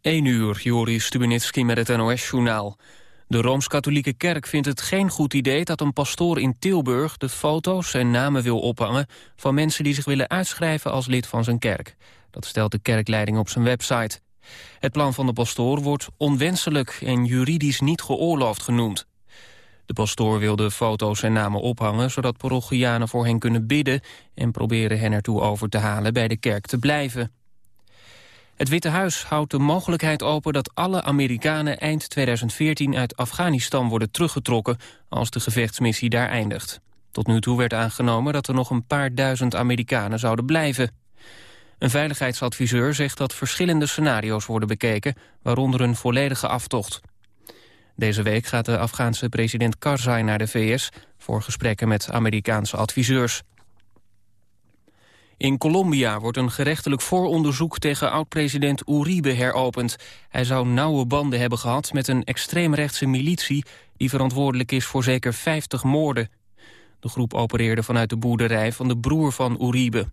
1 uur, Joris Stubenitski met het NOS-journaal. De Rooms-Katholieke Kerk vindt het geen goed idee dat een pastoor in Tilburg de foto's en namen wil ophangen van mensen die zich willen uitschrijven als lid van zijn kerk. Dat stelt de kerkleiding op zijn website. Het plan van de pastoor wordt onwenselijk en juridisch niet geoorloofd genoemd. De pastoor wil de foto's en namen ophangen zodat parochianen voor hen kunnen bidden en proberen hen ertoe over te halen bij de kerk te blijven. Het Witte Huis houdt de mogelijkheid open dat alle Amerikanen eind 2014 uit Afghanistan worden teruggetrokken als de gevechtsmissie daar eindigt. Tot nu toe werd aangenomen dat er nog een paar duizend Amerikanen zouden blijven. Een veiligheidsadviseur zegt dat verschillende scenario's worden bekeken, waaronder een volledige aftocht. Deze week gaat de Afghaanse president Karzai naar de VS voor gesprekken met Amerikaanse adviseurs. In Colombia wordt een gerechtelijk vooronderzoek tegen oud-president Uribe heropend. Hij zou nauwe banden hebben gehad met een extreemrechtse militie... die verantwoordelijk is voor zeker 50 moorden. De groep opereerde vanuit de boerderij van de broer van Uribe.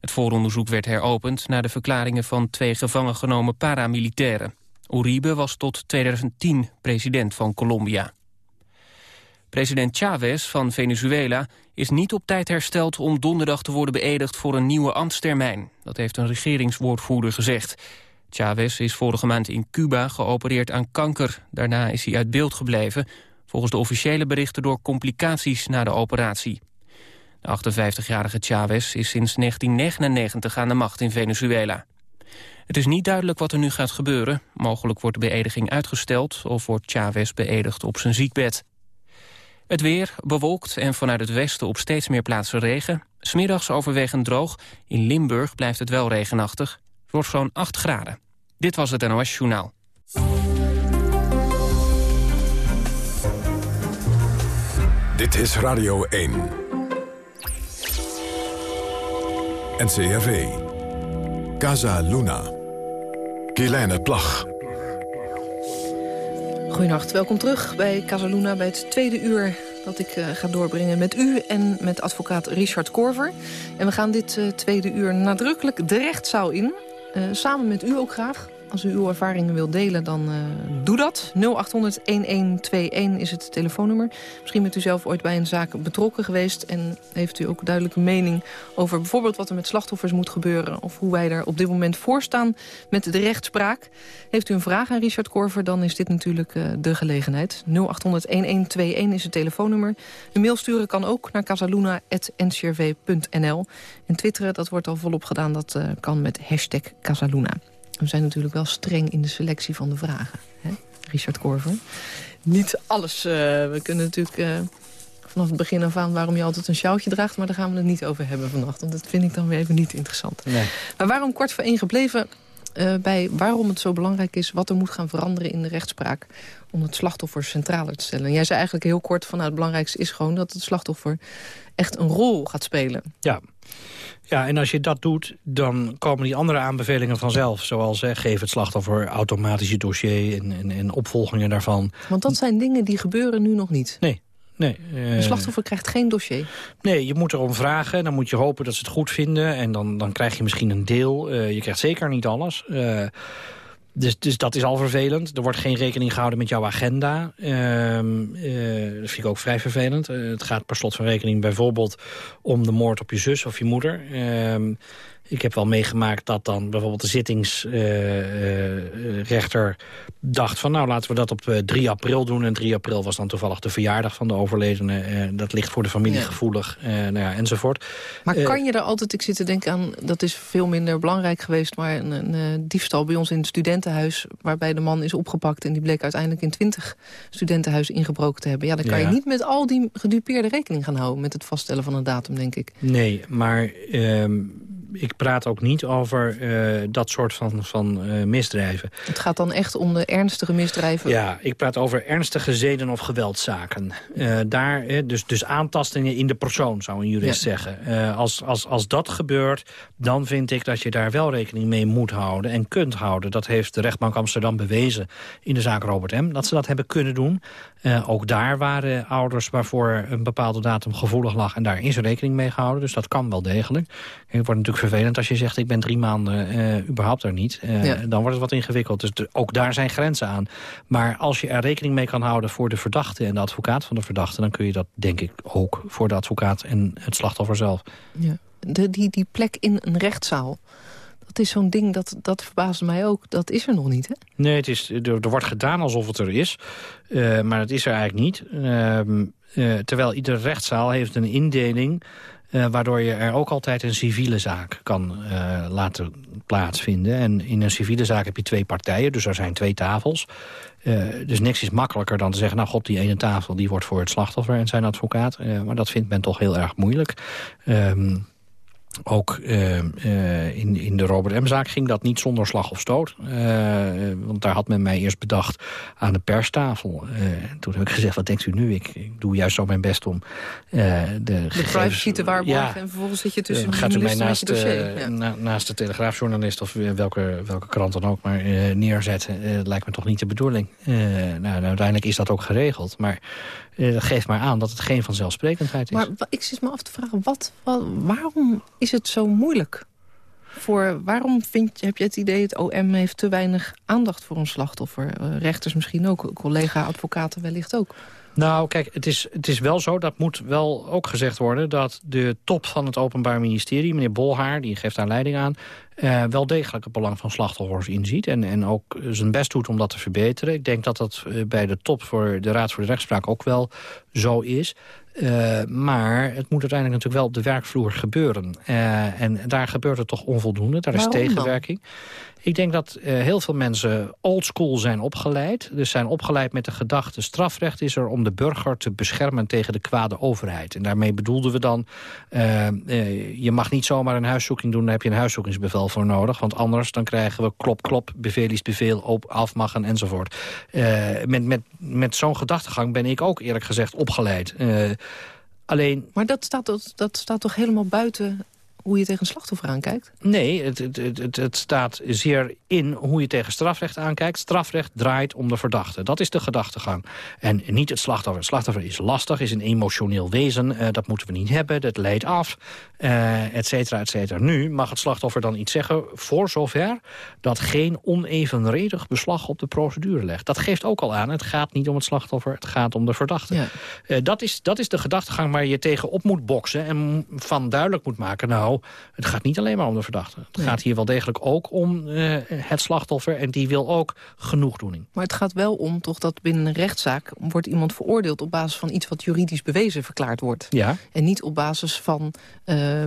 Het vooronderzoek werd heropend na de verklaringen van twee gevangen genomen paramilitairen. Uribe was tot 2010 president van Colombia. President Chavez van Venezuela is niet op tijd hersteld om donderdag te worden beëdigd voor een nieuwe ambtstermijn. Dat heeft een regeringswoordvoerder gezegd. Chavez is vorige maand in Cuba geopereerd aan kanker. Daarna is hij uit beeld gebleven, volgens de officiële berichten door complicaties na de operatie. De 58-jarige Chavez is sinds 1999 aan de macht in Venezuela. Het is niet duidelijk wat er nu gaat gebeuren. Mogelijk wordt de beëdiging uitgesteld of wordt Chavez beëdigd op zijn ziekbed. Het weer bewolkt en vanuit het westen op steeds meer plaatsen regen. Smiddags overwegend droog. In Limburg blijft het wel regenachtig. Het wordt zo'n 8 graden. Dit was het NOS Journaal. Dit is Radio 1. NCRV. Casa Luna. Kielijne Plag. Goedenacht, welkom terug bij Casaluna bij het tweede uur dat ik uh, ga doorbrengen met u en met advocaat Richard Korver. En we gaan dit uh, tweede uur nadrukkelijk de rechtszaal in. Uh, samen met u ook graag. Als u uw ervaringen wilt delen, dan uh, doe dat. 0800-1121 is het telefoonnummer. Misschien bent u zelf ooit bij een zaak betrokken geweest... en heeft u ook duidelijke mening over bijvoorbeeld wat er met slachtoffers moet gebeuren... of hoe wij er op dit moment voor staan met de rechtspraak. Heeft u een vraag aan Richard Korver, dan is dit natuurlijk uh, de gelegenheid. 0800-1121 is het telefoonnummer. Een mail sturen kan ook naar casaluna.ncrv.nl. En twitteren, dat wordt al volop gedaan, dat uh, kan met hashtag Casaluna. We zijn natuurlijk wel streng in de selectie van de vragen. Hè? Richard Korver. Niet alles. Uh, we kunnen natuurlijk uh, vanaf het begin af aan waarom je altijd een sjouwtje draagt... maar daar gaan we het niet over hebben vannacht. Want dat vind ik dan weer even niet interessant. Nee. Maar waarom kort voor één gebleven... Uh, bij waarom het zo belangrijk is wat er moet gaan veranderen in de rechtspraak... om het slachtoffer centraler te stellen. En jij zei eigenlijk heel kort van nou, het belangrijkste is gewoon... dat het slachtoffer echt een rol gaat spelen. Ja. Ja, en als je dat doet, dan komen die andere aanbevelingen vanzelf. Zoals hè, geef het slachtoffer automatisch je dossier en, en, en opvolgingen daarvan. Want dat zijn dingen die gebeuren nu nog niet. Nee, Nee, uh, de slachtoffer krijgt geen dossier? Nee, je moet erom vragen. Dan moet je hopen dat ze het goed vinden. En dan, dan krijg je misschien een deel. Uh, je krijgt zeker niet alles. Uh, dus, dus dat is al vervelend. Er wordt geen rekening gehouden met jouw agenda. Um, uh, dat vind ik ook vrij vervelend. Uh, het gaat per slot van rekening bijvoorbeeld om de moord op je zus of je moeder. Ik heb wel meegemaakt dat dan bijvoorbeeld de zittingsrechter uh, uh, dacht van... nou, laten we dat op 3 uh, april doen. En 3 april was dan toevallig de verjaardag van de overledene. dat ligt voor de familie ja. gevoelig, nou ja, enzovoort. Maar kan je er altijd, ik zit te denken aan... dat is veel minder belangrijk geweest... maar een, een diefstal bij ons in het studentenhuis... waarbij de man is opgepakt en die bleek uiteindelijk in 20 studentenhuizen ingebroken te hebben. Ja, dan kan ja. je niet met al die gedupeerde rekening gaan houden... met het vaststellen van een datum, denk ik. Nee, maar... Um ik praat ook niet over uh, dat soort van, van uh, misdrijven. Het gaat dan echt om de ernstige misdrijven? Ja, ik praat over ernstige zeden- of geweldzaken. Uh, daar, dus, dus aantastingen in de persoon, zou een jurist ja. zeggen. als, als, als dat gebeurt, dan vind ik dat je daar wel rekening mee moet houden... en kunt houden. Dat heeft de rechtbank Amsterdam bewezen in de zaak Robert M. Dat ze dat hebben kunnen doen. ook daar waren ouders waarvoor een bepaalde datum gevoelig lag... en daar is rekening mee gehouden. Dus dat kan wel degelijk. Er wordt natuurlijk vervelend als je zegt... ik ben drie maanden uh, überhaupt er niet. Uh, Dan wordt het wat ingewikkeld. Dus ook daar zijn grenzen aan. Maar als je er rekening mee kan houden voor de verdachte... en de advocaat van de verdachte... dan kun je dat denk ik ook voor de advocaat en het slachtoffer zelf. Ja. De, die, die plek in een rechtszaal... Dat is zo'n ding, dat, dat verbaast mij ook. Dat is er nog niet, hè? Nee, het is, er, er wordt gedaan alsof het er is. Uh, maar het is er eigenlijk niet. Uh, terwijl iedere rechtszaal heeft een indeling... Uh, waardoor je er ook altijd een civiele zaak kan uh, laten plaatsvinden. En in een civiele zaak heb je twee partijen, dus er zijn twee tafels. Uh, dus niks is makkelijker dan te zeggen... nou god, die ene tafel die wordt voor het slachtoffer en zijn advocaat. maar dat vindt men toch heel erg moeilijk. Um, ook uh, uh, in, in de Robert M-zaak ging dat niet zonder slag of stoot. Uh, want daar had men mij eerst bedacht aan de perstafel. toen heb ik gezegd, wat denkt u nu? Ik, ik doe juist zo mijn best om de, de privacy te waarborgen. Ja, en vervolgens zit je tussen Gaat u mij naast, ja. na, naast de telegraafjournalist of welke, welke krant dan ook maar neerzetten? lijkt me toch niet de bedoeling. nou, uiteindelijk is dat ook geregeld. Maar dat geeft maar aan dat het geen vanzelfsprekendheid is. Maar ik zit me af te vragen, wat, wat waarom is het zo moeilijk? Voor, waarom vind, heb je het idee het OM heeft te weinig aandacht voor een slachtoffer? Uh, rechters misschien ook, collega-advocaten wellicht ook. Nou, kijk, het is, het is wel zo, dat moet wel ook gezegd worden... dat de top van het Openbaar Ministerie, meneer Bolhaar... die geeft daar leiding aan, uh, wel degelijk het belang van slachtoffers inziet... En, en ook zijn best doet om dat te verbeteren. Ik denk dat dat uh, bij de top voor de Raad voor de Rechtspraak ook wel zo is. Uh, maar het moet uiteindelijk natuurlijk wel op de werkvloer gebeuren. Uh, en daar gebeurt het toch onvoldoende. Daar is tegenwerking. Dan? Ik denk dat uh, heel veel mensen oldschool zijn opgeleid. Dus zijn opgeleid met de gedachte... strafrecht is er om de burger te beschermen tegen de kwade overheid. En daarmee bedoelden we dan... je mag niet zomaar een huiszoeking doen... dan heb je een huiszoekingsbevel voor nodig. Want anders dan krijgen we klop, klop, bevel is bevel... op, afmachen enzovoort. met met, met zo'n gedachtegang ben ik ook eerlijk gezegd opgeleid... Alleen... Maar dat staat, dat staat toch helemaal buiten hoe je tegen een slachtoffer aankijkt? Nee, het, het, het, het, staat zeer in hoe je tegen strafrecht aankijkt. Strafrecht draait om de verdachte. Dat is de gedachtegang. En niet het slachtoffer. Het slachtoffer is lastig, is een emotioneel wezen. Uh, dat moeten we niet hebben, dat leidt af, uh, et cetera, et cetera. Nu mag het slachtoffer dan iets zeggen, voor zover... dat geen onevenredig beslag op de procedure legt. Dat geeft ook al aan, het gaat niet om het slachtoffer... het gaat om de verdachte. Ja. Uh, dat, is, dat is de gedachtegang waar je tegen op moet boksen... en van duidelijk moet maken... nou, het gaat niet alleen maar om de verdachte. Het nee. gaat hier wel degelijk ook om uh, het slachtoffer... en die wil ook genoegdoening. Maar het gaat wel om toch dat binnen een rechtszaak... wordt iemand veroordeeld op basis van iets wat juridisch bewezen verklaard wordt. Ja. En niet op basis van... Uh,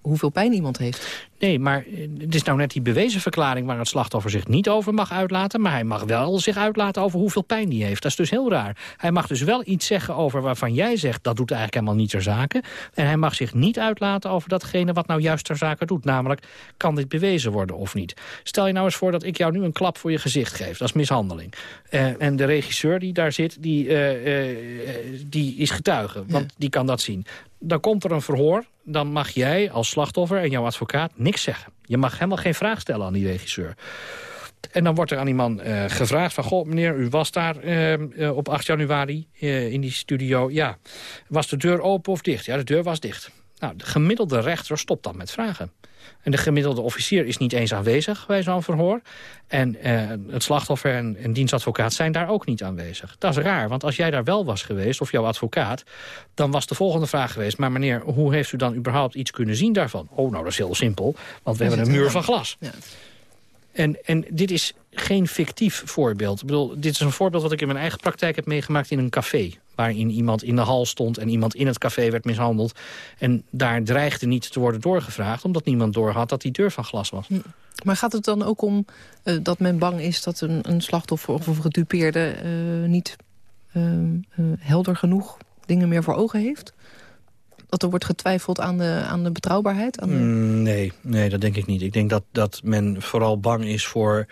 hoeveel pijn iemand heeft. Nee, maar het is nou net die bewezen verklaring... waar het slachtoffer zich niet over mag uitlaten... maar hij mag wel zich uitlaten over hoeveel pijn die heeft. Dat is dus heel raar. Hij mag dus wel iets zeggen over waarvan jij zegt... dat doet eigenlijk helemaal niet ter zake. En hij mag zich niet uitlaten over datgene wat nou juist ter zake doet. Namelijk, kan dit bewezen worden of niet? Stel je nou eens voor dat ik jou nu een klap voor je gezicht geef. Dat is mishandeling. Uh, en de regisseur die daar zit, die, uh, uh, die is getuige. Want ja. die kan dat zien. Dan komt er een verhoor. Dan mag jij als slachtoffer en jouw advocaat niks zeggen. Je mag helemaal geen vraag stellen aan die regisseur. En dan wordt er aan die man uh, gevraagd van... goh, meneer, u was daar uh, uh, op 8 januari in die studio. Ja, was de deur open of dicht? Ja, de deur was dicht. Nou, de gemiddelde rechter stopt dan met vragen. En de gemiddelde officier is niet eens aanwezig bij zo'n verhoor. En uh, het slachtoffer en, en dienstadvocaat zijn daar ook niet aanwezig. Dat is raar, want als jij daar wel was geweest, of jouw advocaat... dan was de volgende vraag geweest... maar meneer, hoe heeft u dan überhaupt iets kunnen zien daarvan? Oh, nou, dat is heel simpel, want we hebben een muur van glas. Ja. En, en dit is geen fictief voorbeeld. Ik bedoel, dit is een voorbeeld wat ik in mijn eigen praktijk heb meegemaakt in een café. Waarin iemand in de hal stond en iemand in het café werd mishandeld. En daar dreigde niet te worden doorgevraagd... omdat niemand doorhad dat die deur van glas was. Hm. Maar gaat het dan ook om uh, dat men bang is dat een, een slachtoffer of een gedupeerde... Uh, niet uh, helder genoeg dingen meer voor ogen heeft? dat er wordt getwijfeld aan de, aan de betrouwbaarheid? Aan de... mm, nee, nee, dat denk ik niet. Ik denk dat, dat men vooral bang is voor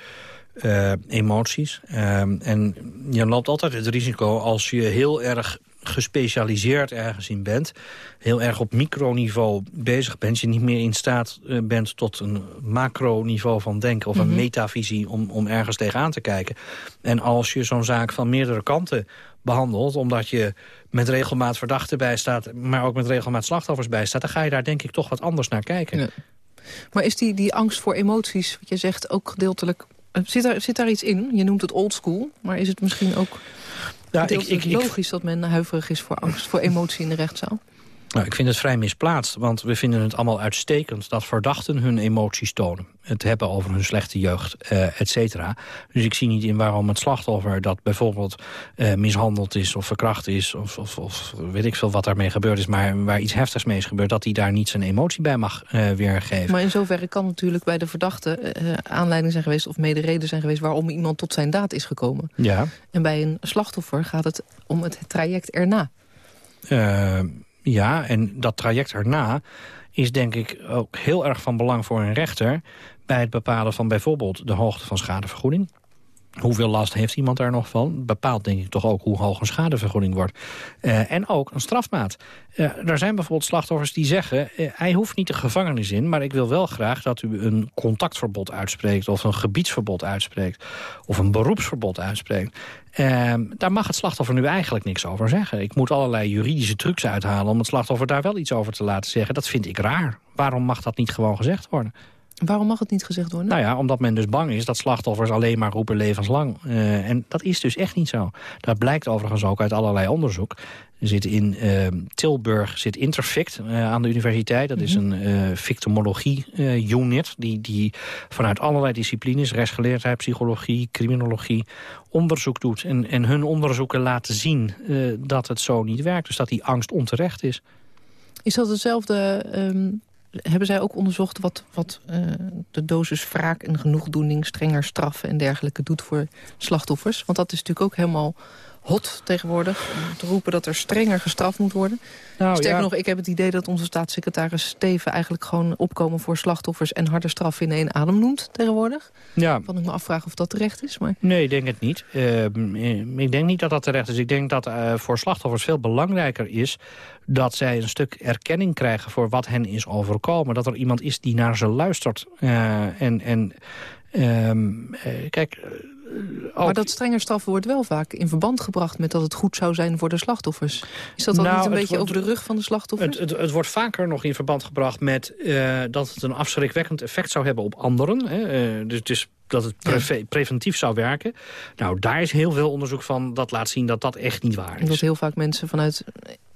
uh, emoties. Uh, en je loopt altijd het risico als je heel erg gespecialiseerd ergens in bent... heel erg op microniveau bezig bent... je niet meer in staat uh, bent tot een macroniveau van denken... of mm -hmm. een metavisie om, om ergens tegenaan te kijken. En als je zo'n zaak van meerdere kanten behandelt... omdat je met regelmaat verdachten bij staat... maar ook met regelmaat slachtoffers bij staat... dan ga je daar denk ik toch wat anders naar kijken. Ja. Maar is die, die angst voor emoties, wat je zegt, ook gedeeltelijk... Zit daar, zit daar iets in? Je noemt het oldschool, maar is het misschien ook Ja, ik, ik, logisch... dat men huiverig is voor angst, voor emotie in de rechtszaal? Nou, ik vind het vrij misplaatst, want we vinden het allemaal uitstekend... dat verdachten hun emoties tonen. Het hebben over hun slechte jeugd, eh, et cetera. Dus ik zie niet in waarom het slachtoffer dat bijvoorbeeld eh, mishandeld is... of verkracht is, of, of, of weet ik veel wat daarmee gebeurd is... maar waar iets heftigs mee is gebeurd... dat hij daar niet zijn emotie bij mag eh, weergeven. Maar in zoverre kan natuurlijk bij de verdachte eh, aanleiding zijn geweest... of mede zijn geweest waarom iemand tot zijn daad is gekomen. Ja, En bij een slachtoffer gaat het om het traject erna. Eh, ja, en dat traject erna is denk ik ook heel erg van belang voor een rechter... bij het bepalen van bijvoorbeeld de hoogte van schadevergoeding. Hoeveel last heeft iemand daar nog van? Bepaalt denk ik toch ook hoe hoog een schadevergoeding wordt. Eh, en ook een strafmaat. Eh, er zijn bijvoorbeeld slachtoffers die zeggen... eh, hij hoeft niet de gevangenis in, maar ik wil wel graag dat u een contactverbod uitspreekt... of een gebiedsverbod uitspreekt, of een beroepsverbod uitspreekt. Eh, daar mag het slachtoffer nu eigenlijk niks over zeggen. Ik moet allerlei juridische trucs uithalen om het slachtoffer daar wel iets over te laten zeggen. Dat vind ik raar. Waarom mag dat niet gewoon gezegd worden? Waarom mag het niet gezegd worden? Nou ja, omdat men dus bang is dat slachtoffers alleen maar roepen levenslang. Eh, en dat is dus echt niet zo. Dat blijkt overigens ook uit allerlei onderzoek. Er zit in eh, Tilburg zit Interfict eh, aan de universiteit. Dat is een eh victimologie-unit die, die vanuit allerlei disciplines... rechtsgeleerdheid, psychologie, criminologie, onderzoek doet. En, en hun onderzoeken laten zien dat het zo niet werkt. Dus dat die angst onterecht is. Is dat hetzelfde... ehm, hebben zij ook onderzocht wat, wat eh, de dosis wraak en genoegdoening... strenger straffen en dergelijke doet voor slachtoffers? Want dat is natuurlijk ook helemaal hot tegenwoordig... om te roepen dat er strenger gestraft moet worden. Nou, Sterker ja. nog, ik heb het idee dat onze staatssecretaris Steven... eigenlijk gewoon opkomen voor slachtoffers en harde straffen in één adem noemt tegenwoordig. Ja, Wat ik me afvraag of dat terecht is, maar... Nee, ik denk het niet. Uh, ik denk niet dat dat terecht is. Ik denk dat uh, voor slachtoffers veel belangrijker is... dat zij een stuk erkenning krijgen voor wat hen is overkomen. Dat er iemand is die naar ze luistert. Uh, en en um, kijk... Ook... Maar dat strenger straffen wordt wel vaak in verband gebracht... met dat het goed zou zijn voor de slachtoffers. Is dat dan nou, niet een beetje wordt, over de rug van de slachtoffers? Het, het, het, wordt vaker nog in verband gebracht met uh, dat het een afschrikwekkend effect zou hebben op anderen. Hè? Uh, dus, dus dat het pre preventief zou werken. Nou, daar is heel veel onderzoek van dat laat zien dat dat echt niet waar is. En dat heel vaak mensen vanuit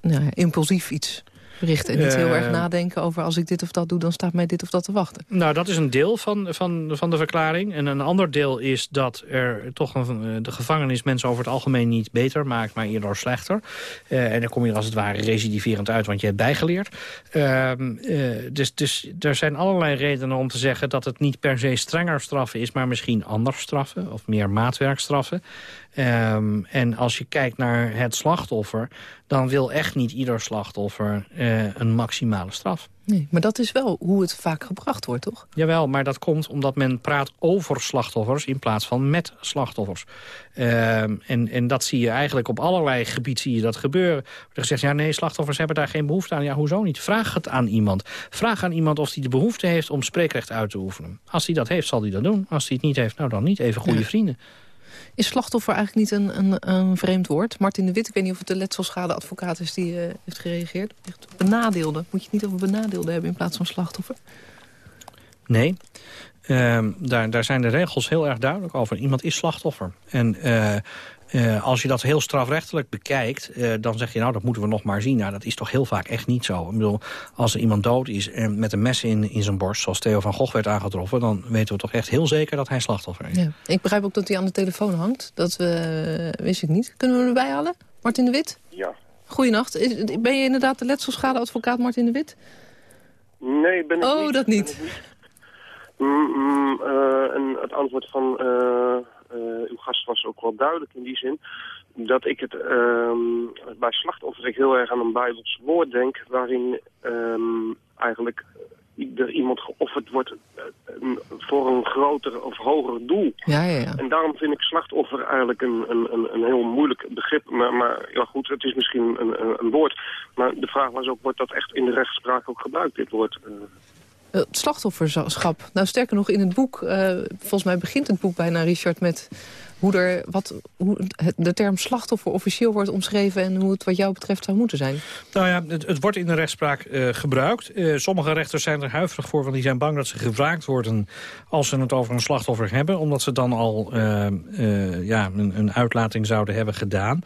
nou, impulsief iets richten. En niet heel erg nadenken over als ik dit of dat doe... dan staat mij dit of dat te wachten. Nou, dat is een deel van, van, van de verklaring. En een ander deel is dat er toch een, de gevangenis mensen over het algemeen niet beter maakt... maar eerder slechter. Uh, en dan kom je er als het ware recidiverend uit, want je hebt bijgeleerd. Uh, uh, dus, dus er zijn allerlei redenen om te zeggen... dat het niet per se strenger straffen is... maar misschien anders straffen of meer maatwerkstraffen. Um, en als je kijkt naar het slachtoffer... dan wil echt niet ieder slachtoffer uh, een maximale straf. Nee, maar dat is wel hoe het vaak gebracht wordt, toch? Jawel, maar dat komt omdat men praat over slachtoffers... in plaats van met slachtoffers. Uh, en, en dat zie je eigenlijk op allerlei gebieden zie je dat gebeuren. Er gezegd, ja nee, slachtoffers hebben daar geen behoefte aan. Ja, hoezo niet? Vraag het aan iemand. Vraag aan iemand of hij de behoefte heeft om spreekrecht uit te oefenen. Als hij dat heeft, zal hij dat doen. Als hij het niet heeft, nou dan niet. Even goede ja. vrienden. Is slachtoffer eigenlijk niet een, een, een, vreemd woord? Martin de Wit, ik weet niet of het de letselschadeadvocaat is die uh, heeft gereageerd. Benadeelde. Moet je het niet over benadeelde hebben in plaats van slachtoffer? Nee. Uh, daar, daar zijn de regels heel erg duidelijk over. Iemand is slachtoffer. En uh, uh, als je dat heel strafrechtelijk bekijkt, uh, dan zeg je nou dat moeten we nog maar zien. Nou, dat is toch heel vaak echt niet zo. Ik bedoel, als er iemand dood is en met een mes in, in zijn borst, zoals Theo van Gogh werd aangetroffen, dan weten we toch echt heel zeker dat hij slachtoffer is. Ja. Ik begrijp ook dat hij aan de telefoon hangt. Dat we, wist ik niet. Kunnen we hem erbij halen? Martin de Wit? Ja. Goeienacht. Ben je inderdaad de letselschadeadvocaat Martin de Wit? Nee, ben ik oh, niet. Oh, dat niet. Mm, mm, uh, en het antwoord van uw gast was ook wel duidelijk in die zin. Dat ik het um, bij slachtoffers ik heel erg aan een Bijbels woord denk... waarin um, eigenlijk er iemand geofferd wordt voor een groter of hoger doel. Ja, ja, ja. En daarom vind ik slachtoffer eigenlijk een, een, een, een heel moeilijk begrip. Maar, maar ja goed, het is misschien een, een, een, woord. Maar de vraag was ook, wordt dat echt in de rechtspraak ook gebruikt, dit woord? Uh, het slachtofferschap. Nou, sterker nog, in het boek... Uh, volgens mij begint het boek bijna, Richard, met hoe, er, wat, hoe de term slachtoffer officieel wordt omschreven... en hoe het wat jou betreft zou moeten zijn? Nou ja, het, het wordt in de rechtspraak uh, gebruikt. Sommige rechters zijn er huiverig voor, want die zijn bang dat ze gevraagd worden... als ze het over een slachtoffer hebben, omdat ze dan al ja, een, een, uitlating zouden hebben gedaan.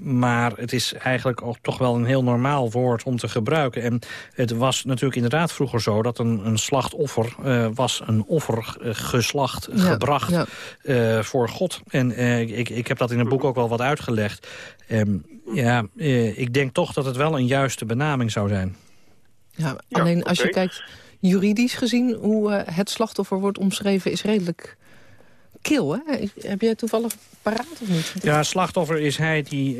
Maar het is eigenlijk ook toch wel een heel normaal woord om te gebruiken. En het was natuurlijk inderdaad vroeger zo dat een, een slachtoffer was een offer geslacht, gebracht... Ja uh, voor God. En uh, ik, ik heb dat in het boek ook wel wat uitgelegd. Um, ja, uh, ik denk toch dat het wel een juiste benaming zou zijn. Ja, alleen als je kijkt juridisch gezien hoe het slachtoffer wordt omschreven... is redelijk kil, hè? Heb jij toevallig paraat of niet? Ja, slachtoffer is hij die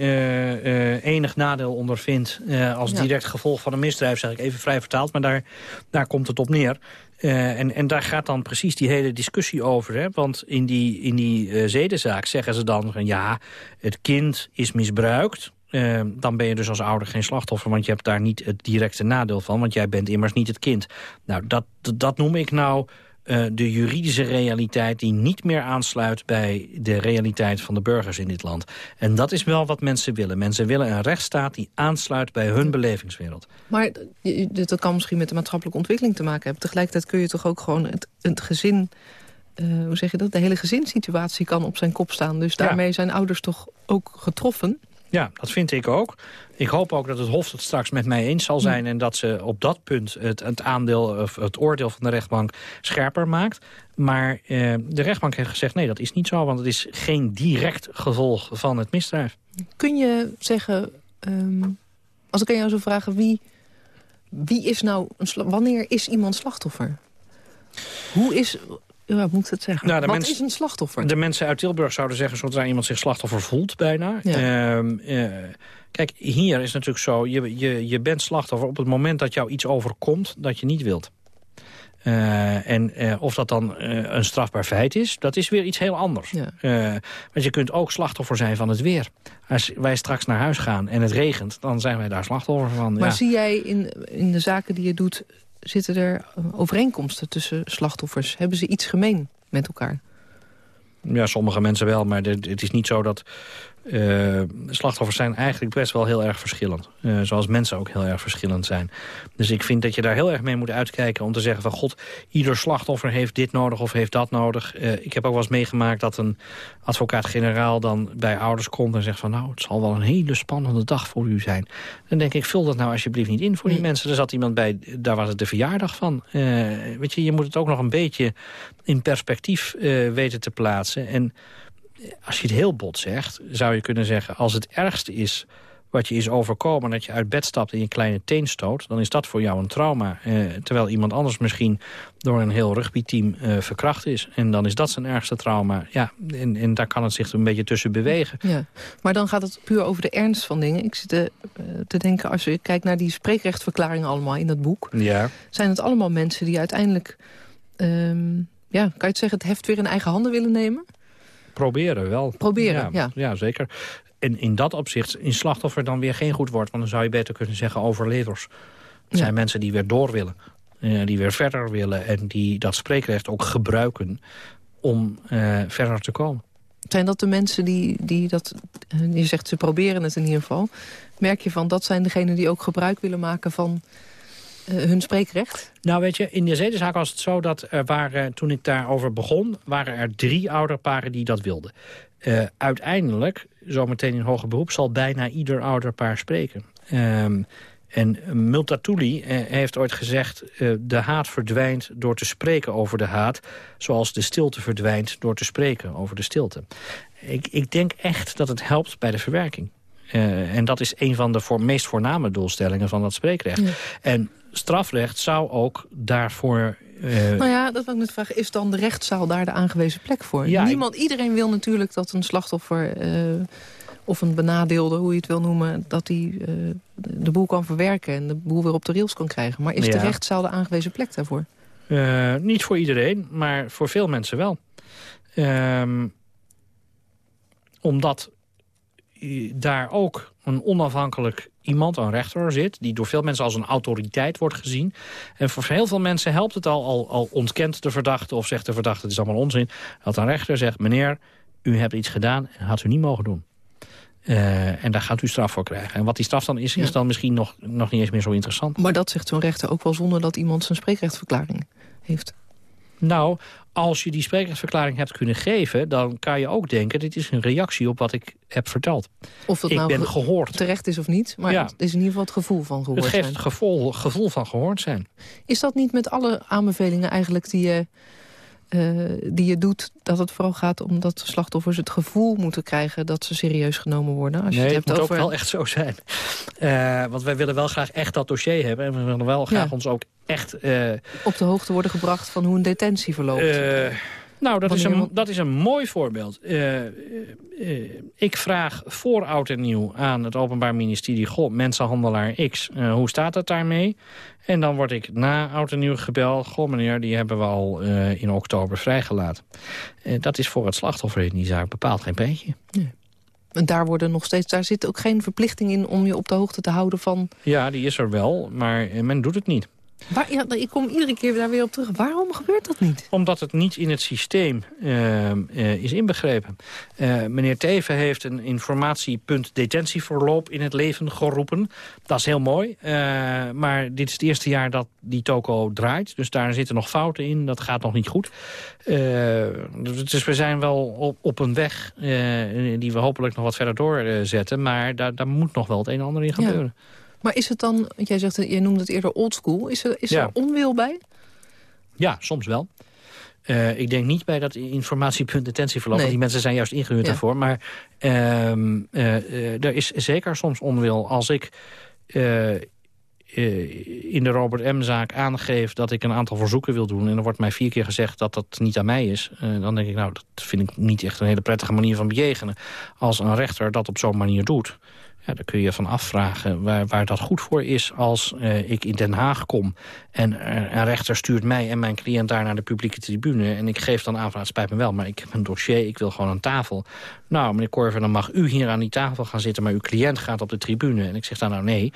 enig nadeel ondervindt... als direct gevolg van een misdrijf, zeg ik even vrij vertaald. Maar daar, daar komt het op neer. Uh, en, en daar gaat dan precies die hele discussie over. Hè? Want in die, in die uh, zedenzaak zeggen ze dan van ja, het kind is misbruikt. Uh, dan ben je dus als ouder geen slachtoffer, want je hebt daar niet het directe nadeel van. Want jij bent immers niet het kind. Nou, dat, dat noem ik nou uh, de juridische realiteit die niet meer aansluit bij de realiteit van de burgers in dit land. En dat is wel wat mensen willen. Mensen willen een rechtsstaat die aansluit bij hun belevingswereld. Maar dat kan misschien met de maatschappelijke ontwikkeling te maken hebben. Tegelijkertijd kun je toch ook gewoon het, het gezin... Uh, hoe zeg je dat? De hele gezinssituatie kan op zijn kop staan. Dus daarmee zijn ouders toch ook getroffen? Ja, dat vind ik ook. Ik hoop ook dat het Hof het straks met mij eens zal zijn... en dat ze op dat punt het, het aandeel of het oordeel van de rechtbank scherper maakt. Maar eh, de rechtbank heeft gezegd, nee, dat is niet zo... want het is geen direct gevolg van het misdrijf. Kun je zeggen, um, als ik aan jou zou vragen... wie, wie is nou een wanneer is iemand slachtoffer? Hoe is, ja, moet het zeggen? Nou, Wat is een slachtoffer? De mensen uit Tilburg zouden zeggen... zodra iemand zich slachtoffer voelt bijna. Ehm, eh, kijk, hier is natuurlijk zo... Je, je, je bent slachtoffer op het moment dat jou iets overkomt... dat je niet wilt. Uh, en uh, of dat dan uh, een strafbaar feit is, dat is weer iets heel anders. Ja. want je kunt ook slachtoffer zijn van het weer. Als wij straks naar huis gaan en het regent, dan zijn wij daar slachtoffer van. Maar zie jij in, in de zaken die je doet zitten er overeenkomsten tussen slachtoffers? Hebben ze iets gemeen met elkaar? Ja, sommige mensen wel, maar het is niet zo dat uh, slachtoffers zijn eigenlijk best wel heel erg verschillend. Uh, zoals mensen ook heel erg verschillend zijn. Dus ik vind dat je daar heel erg mee moet uitkijken om te zeggen van... god, ieder slachtoffer heeft dit nodig of heeft dat nodig. Uh, ik heb ook wel eens meegemaakt dat een advocaat-generaal dan bij ouders komt... en zegt van nou, het zal wel een hele spannende dag voor u zijn. Dan denk ik, vul dat nou alsjeblieft niet in voor die mensen. Er zat iemand bij, daar was het de verjaardag van. weet je, je moet het ook nog een beetje in perspectief weten te plaatsen. En als je het heel bot zegt, zou je kunnen zeggen... als het ergste is wat je is overkomen... dat je uit bed stapt en je kleine teen stoot... dan is dat voor jou een trauma. Eh, terwijl iemand anders misschien door een heel rugbyteam eh, verkracht is. En dan is dat zijn ergste trauma. Ja, en, en daar kan het zich een beetje tussen bewegen. Ja, maar dan gaat het puur over de ernst van dingen. Ik zit te, uh, te denken, als je kijkt naar die spreekrechtverklaringen allemaal in dat boek... Ja. zijn het allemaal mensen die uiteindelijk... Um, ja, kan je het zeggen, het heft weer in eigen handen willen nemen? Proberen wel. Proberen, ja. Ja, zeker. En in dat opzicht in slachtoffer dan weer geen goed woord. Want dan zou je beter kunnen zeggen overlevers. Het zijn mensen die weer door willen. Uh, die weer verder willen. En die dat spreekrecht ook gebruiken om uh, verder te komen. Zijn dat de mensen die, die dat... Eh, je zegt ze proberen het in ieder geval. Merk je van dat zijn degenen die ook gebruik willen maken van hun spreekrecht? Nou weet je, in de zedenzaak was het zo dat er waren, toen ik daarover begon... waren er drie ouderparen die dat wilden. Uh, uiteindelijk, zometeen in hoger beroep, zal bijna ieder ouderpaar spreken. Um, en Multatuli eh, heeft ooit gezegd... De haat verdwijnt door te spreken over de haat... zoals de stilte verdwijnt door te spreken over de stilte. Ik, ik denk echt dat het helpt bij de verwerking. Uh, en dat is een van de voor, meest voorname doelstellingen van dat spreekrecht. Ja. En strafrecht zou ook daarvoor... Uh... Nou ja, dat wil ik net vragen. Is dan de rechtszaal daar de aangewezen plek voor? Ja, Niemand, ik... Iedereen wil natuurlijk dat een slachtoffer... Uh, of een benadeelde, hoe je het wil noemen... dat hij uh, de boel kan verwerken en de boel weer op de rails kan krijgen. Maar is ja. de rechtszaal de aangewezen plek daarvoor? niet voor iedereen, maar voor veel mensen wel. Um, omdat daar ook een onafhankelijk iemand, een rechter zit... die door veel mensen als een autoriteit wordt gezien. En voor heel veel mensen helpt het al, al, al ontkent de verdachte... of zegt de verdachte, het is allemaal onzin. Dat een rechter zegt, meneer, u hebt iets gedaan en had u niet mogen doen. Uh, en daar gaat u straf voor krijgen. En wat die straf dan is, is dan misschien nog, nog niet eens meer zo interessant. Maar dat zegt zo'n rechter ook wel zonder dat iemand zijn spreekrechtverklaring heeft. Nou, als je die spreekrechtverklaring hebt kunnen geven... dan kan je ook denken, dit is een reactie op wat ik heb verteld. Of dat ik nou ben gehoord. terecht is of niet, maar Ja. het is in ieder geval het gevoel van gehoord Het geeft zijn. het gevoel, gevoel van gehoord zijn. Is dat niet met alle aanbevelingen eigenlijk die je, eh, die je doet... dat het vooral gaat om dat slachtoffers het gevoel moeten krijgen... dat ze serieus genomen worden? Als je nee, het het hebt moet over... ook wel echt zo zijn. Eh, want wij willen wel graag echt dat dossier hebben. En we willen wel graag Ja. ons ook echt... eh, op de hoogte worden gebracht van hoe een detentie verloopt. Nou, dat is, een, dat is een mooi voorbeeld. Eh, eh, eh, ik vraag voor oud en nieuw aan het Openbaar Ministerie... Goh, mensenhandelaar X, hoe staat het daarmee? En dan word ik na oud en nieuw gebeld... Goh, meneer, die hebben we al in oktober vrijgelaten. Dat is voor het slachtoffer in die zaak bepaald geen beetje. En daar, worden nog steeds, daar zit ook geen verplichting in om je op de hoogte te houden van... Ja, die is er wel, maar men doet het niet. Waar, ja, ik kom iedere keer daar weer op terug. Waarom gebeurt dat niet? Omdat het niet in het systeem eh, eh, is inbegrepen. Eh, meneer Teven heeft een informatiepunt detentieverloop in het leven geroepen. Dat is heel mooi. Maar dit is het eerste jaar dat die toko draait. Dus daar zitten nog fouten in. Dat gaat nog niet goed. Dus we zijn wel op, op een weg die we hopelijk nog wat verder doorzetten. maar daar, daar moet nog wel het een en ander in Ja. Maar is het dan, want jij, zegt, jij noemde het eerder oldschool... is er, is Ja. er onwil bij? Ja, soms wel. Eh, ik denk niet bij dat informatiepunt detentieverloop. Nee. Die mensen zijn juist ingehuurd Ja. daarvoor. Maar eh, er is zeker soms onwil. Als ik in de Robert M-zaak aangeef dat ik een aantal verzoeken wil doen... en er wordt mij vier keer gezegd dat dat niet aan mij is... dan denk ik, nou, dat vind ik niet echt een hele prettige manier van bejegenen. Als een rechter dat op zo'n manier doet... Ja, dan kun je van afvragen waar, waar dat goed voor is als eh, ik in Den Haag kom... en eh, een rechter stuurt mij en mijn cliënt daar naar de publieke tribune... en ik geef dan aan van, het spijt me wel, maar ik heb een dossier, ik wil gewoon aan tafel. Nou, meneer Korver, dan mag u hier aan die tafel gaan zitten... maar uw cliënt gaat op de tribune. En ik zeg dan, nou nee,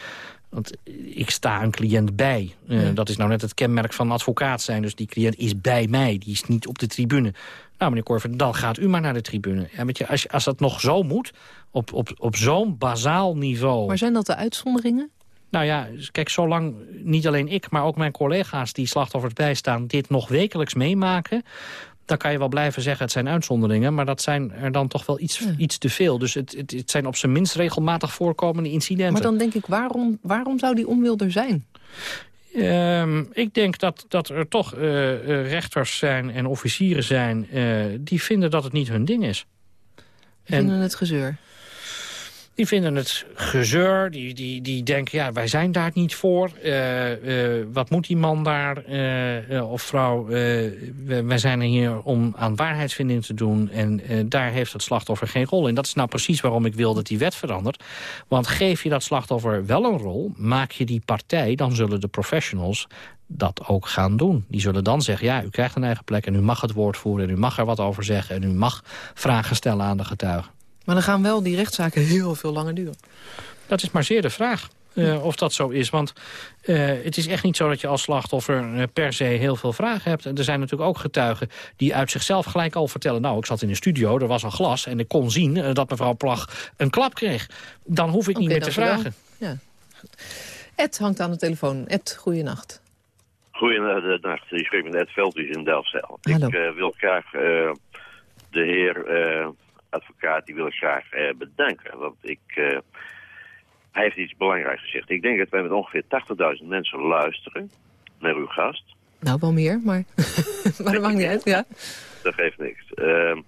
want ik sta een cliënt bij. Eh, Ja. Dat is nou net het kenmerk van advocaat zijn. Dus die cliënt is bij mij, die is niet op de tribune. Nou, meneer Korver, dan gaat u maar naar de tribune. Ja, weet je, als, als dat nog zo moet, op, op, op zo'n bazaal niveau... Maar zijn dat de uitzonderingen? Nou ja, kijk, zolang niet alleen ik, maar ook mijn collega's... die slachtoffers bijstaan, dit nog wekelijks meemaken... dan kan je wel blijven zeggen, het zijn uitzonderingen... maar dat zijn er dan toch wel iets, Ja. iets te veel. Dus het, het, het zijn op zijn minst regelmatig voorkomende incidenten. Maar dan denk ik, waarom, waarom zou die onwil er zijn? Ehm, ik denk dat, dat er toch eh, eh, rechters zijn en officieren zijn... eh, die vinden dat het niet hun ding is. Die En- vinden het gezeur. Die vinden het gezeur, die, die, die denken, ja, wij zijn daar niet voor. Eh, eh, wat moet die man daar, eh, of vrouw? wij, zijn er hier om aan waarheidsvinding te doen. En daar heeft het slachtoffer geen rol in. Dat is nou precies waarom ik wil dat die wet verandert. Want geef je dat slachtoffer wel een rol, maak je die partij... dan zullen de professionals dat ook gaan doen. Die zullen dan zeggen, ja, u krijgt een eigen plek... en u mag het woord voeren en u mag er wat over zeggen... en u mag vragen stellen aan de getuigen. Maar dan gaan wel die rechtszaken heel veel langer duren. Dat is maar zeer de vraag. eh, of dat zo is. Want eh, het is echt niet zo dat je als slachtoffer eh, per se heel veel vragen hebt. En er zijn natuurlijk ook getuigen die uit zichzelf gelijk al vertellen... nou, ik zat in een studio, er was een glas en ik kon zien dat mevrouw Plag een klap kreeg. Dan hoef ik niet meer te vragen. Ja. Ed hangt aan de telefoon. Ed, goeienacht. Goeienacht, ik spreek met Ed Veldhuis in Delfzijl. Ik wil graag eh, de heer eh, advocaat, die wil ik graag eh, bedanken. Want ik, eh, hij heeft iets belangrijks gezegd. Ik denk dat wij met ongeveer 80.000 mensen luisteren naar uw gast. Nou, wel meer, maar, maar dat maakt niet uit. Ja. Dat geeft niks. Ehm,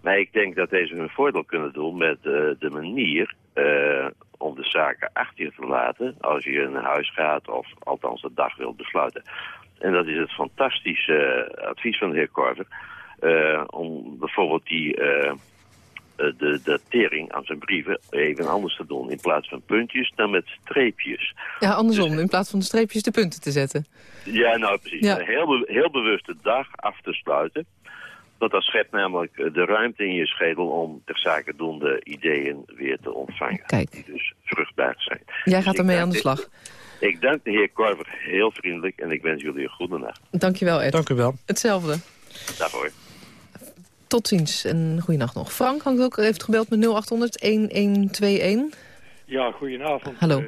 maar ik denk dat deze hun voordeel kunnen doen met eh, de manier om de zaken achter je te laten als je naar huis gaat of althans de dag wilt besluiten. En dat is het fantastische advies van de heer Korver om bijvoorbeeld die de datering aan zijn brieven even anders te doen. In plaats van puntjes, dan met streepjes. ja, andersom. In plaats van de streepjes de punten te zetten. Ja, nou precies. Ja. Een heel, be- heel bewust de dag af te sluiten. Want dat schept namelijk eh, de ruimte in je schedel om ter zake doende ideeën weer te ontvangen. Kijk. Die dus vruchtbaar zijn. Jij Dus gaat ik ermee aan de de- slag. Ik dank de heer Korver heel vriendelijk en ik wens jullie een goede nacht. Dankjewel, Ed. Dank u wel. Hetzelfde. Dag hoor. Tot ziens en goeienacht nog. Frank hangt ook heeft gebeld met 0800-1121. Ja, goedenavond. Hallo.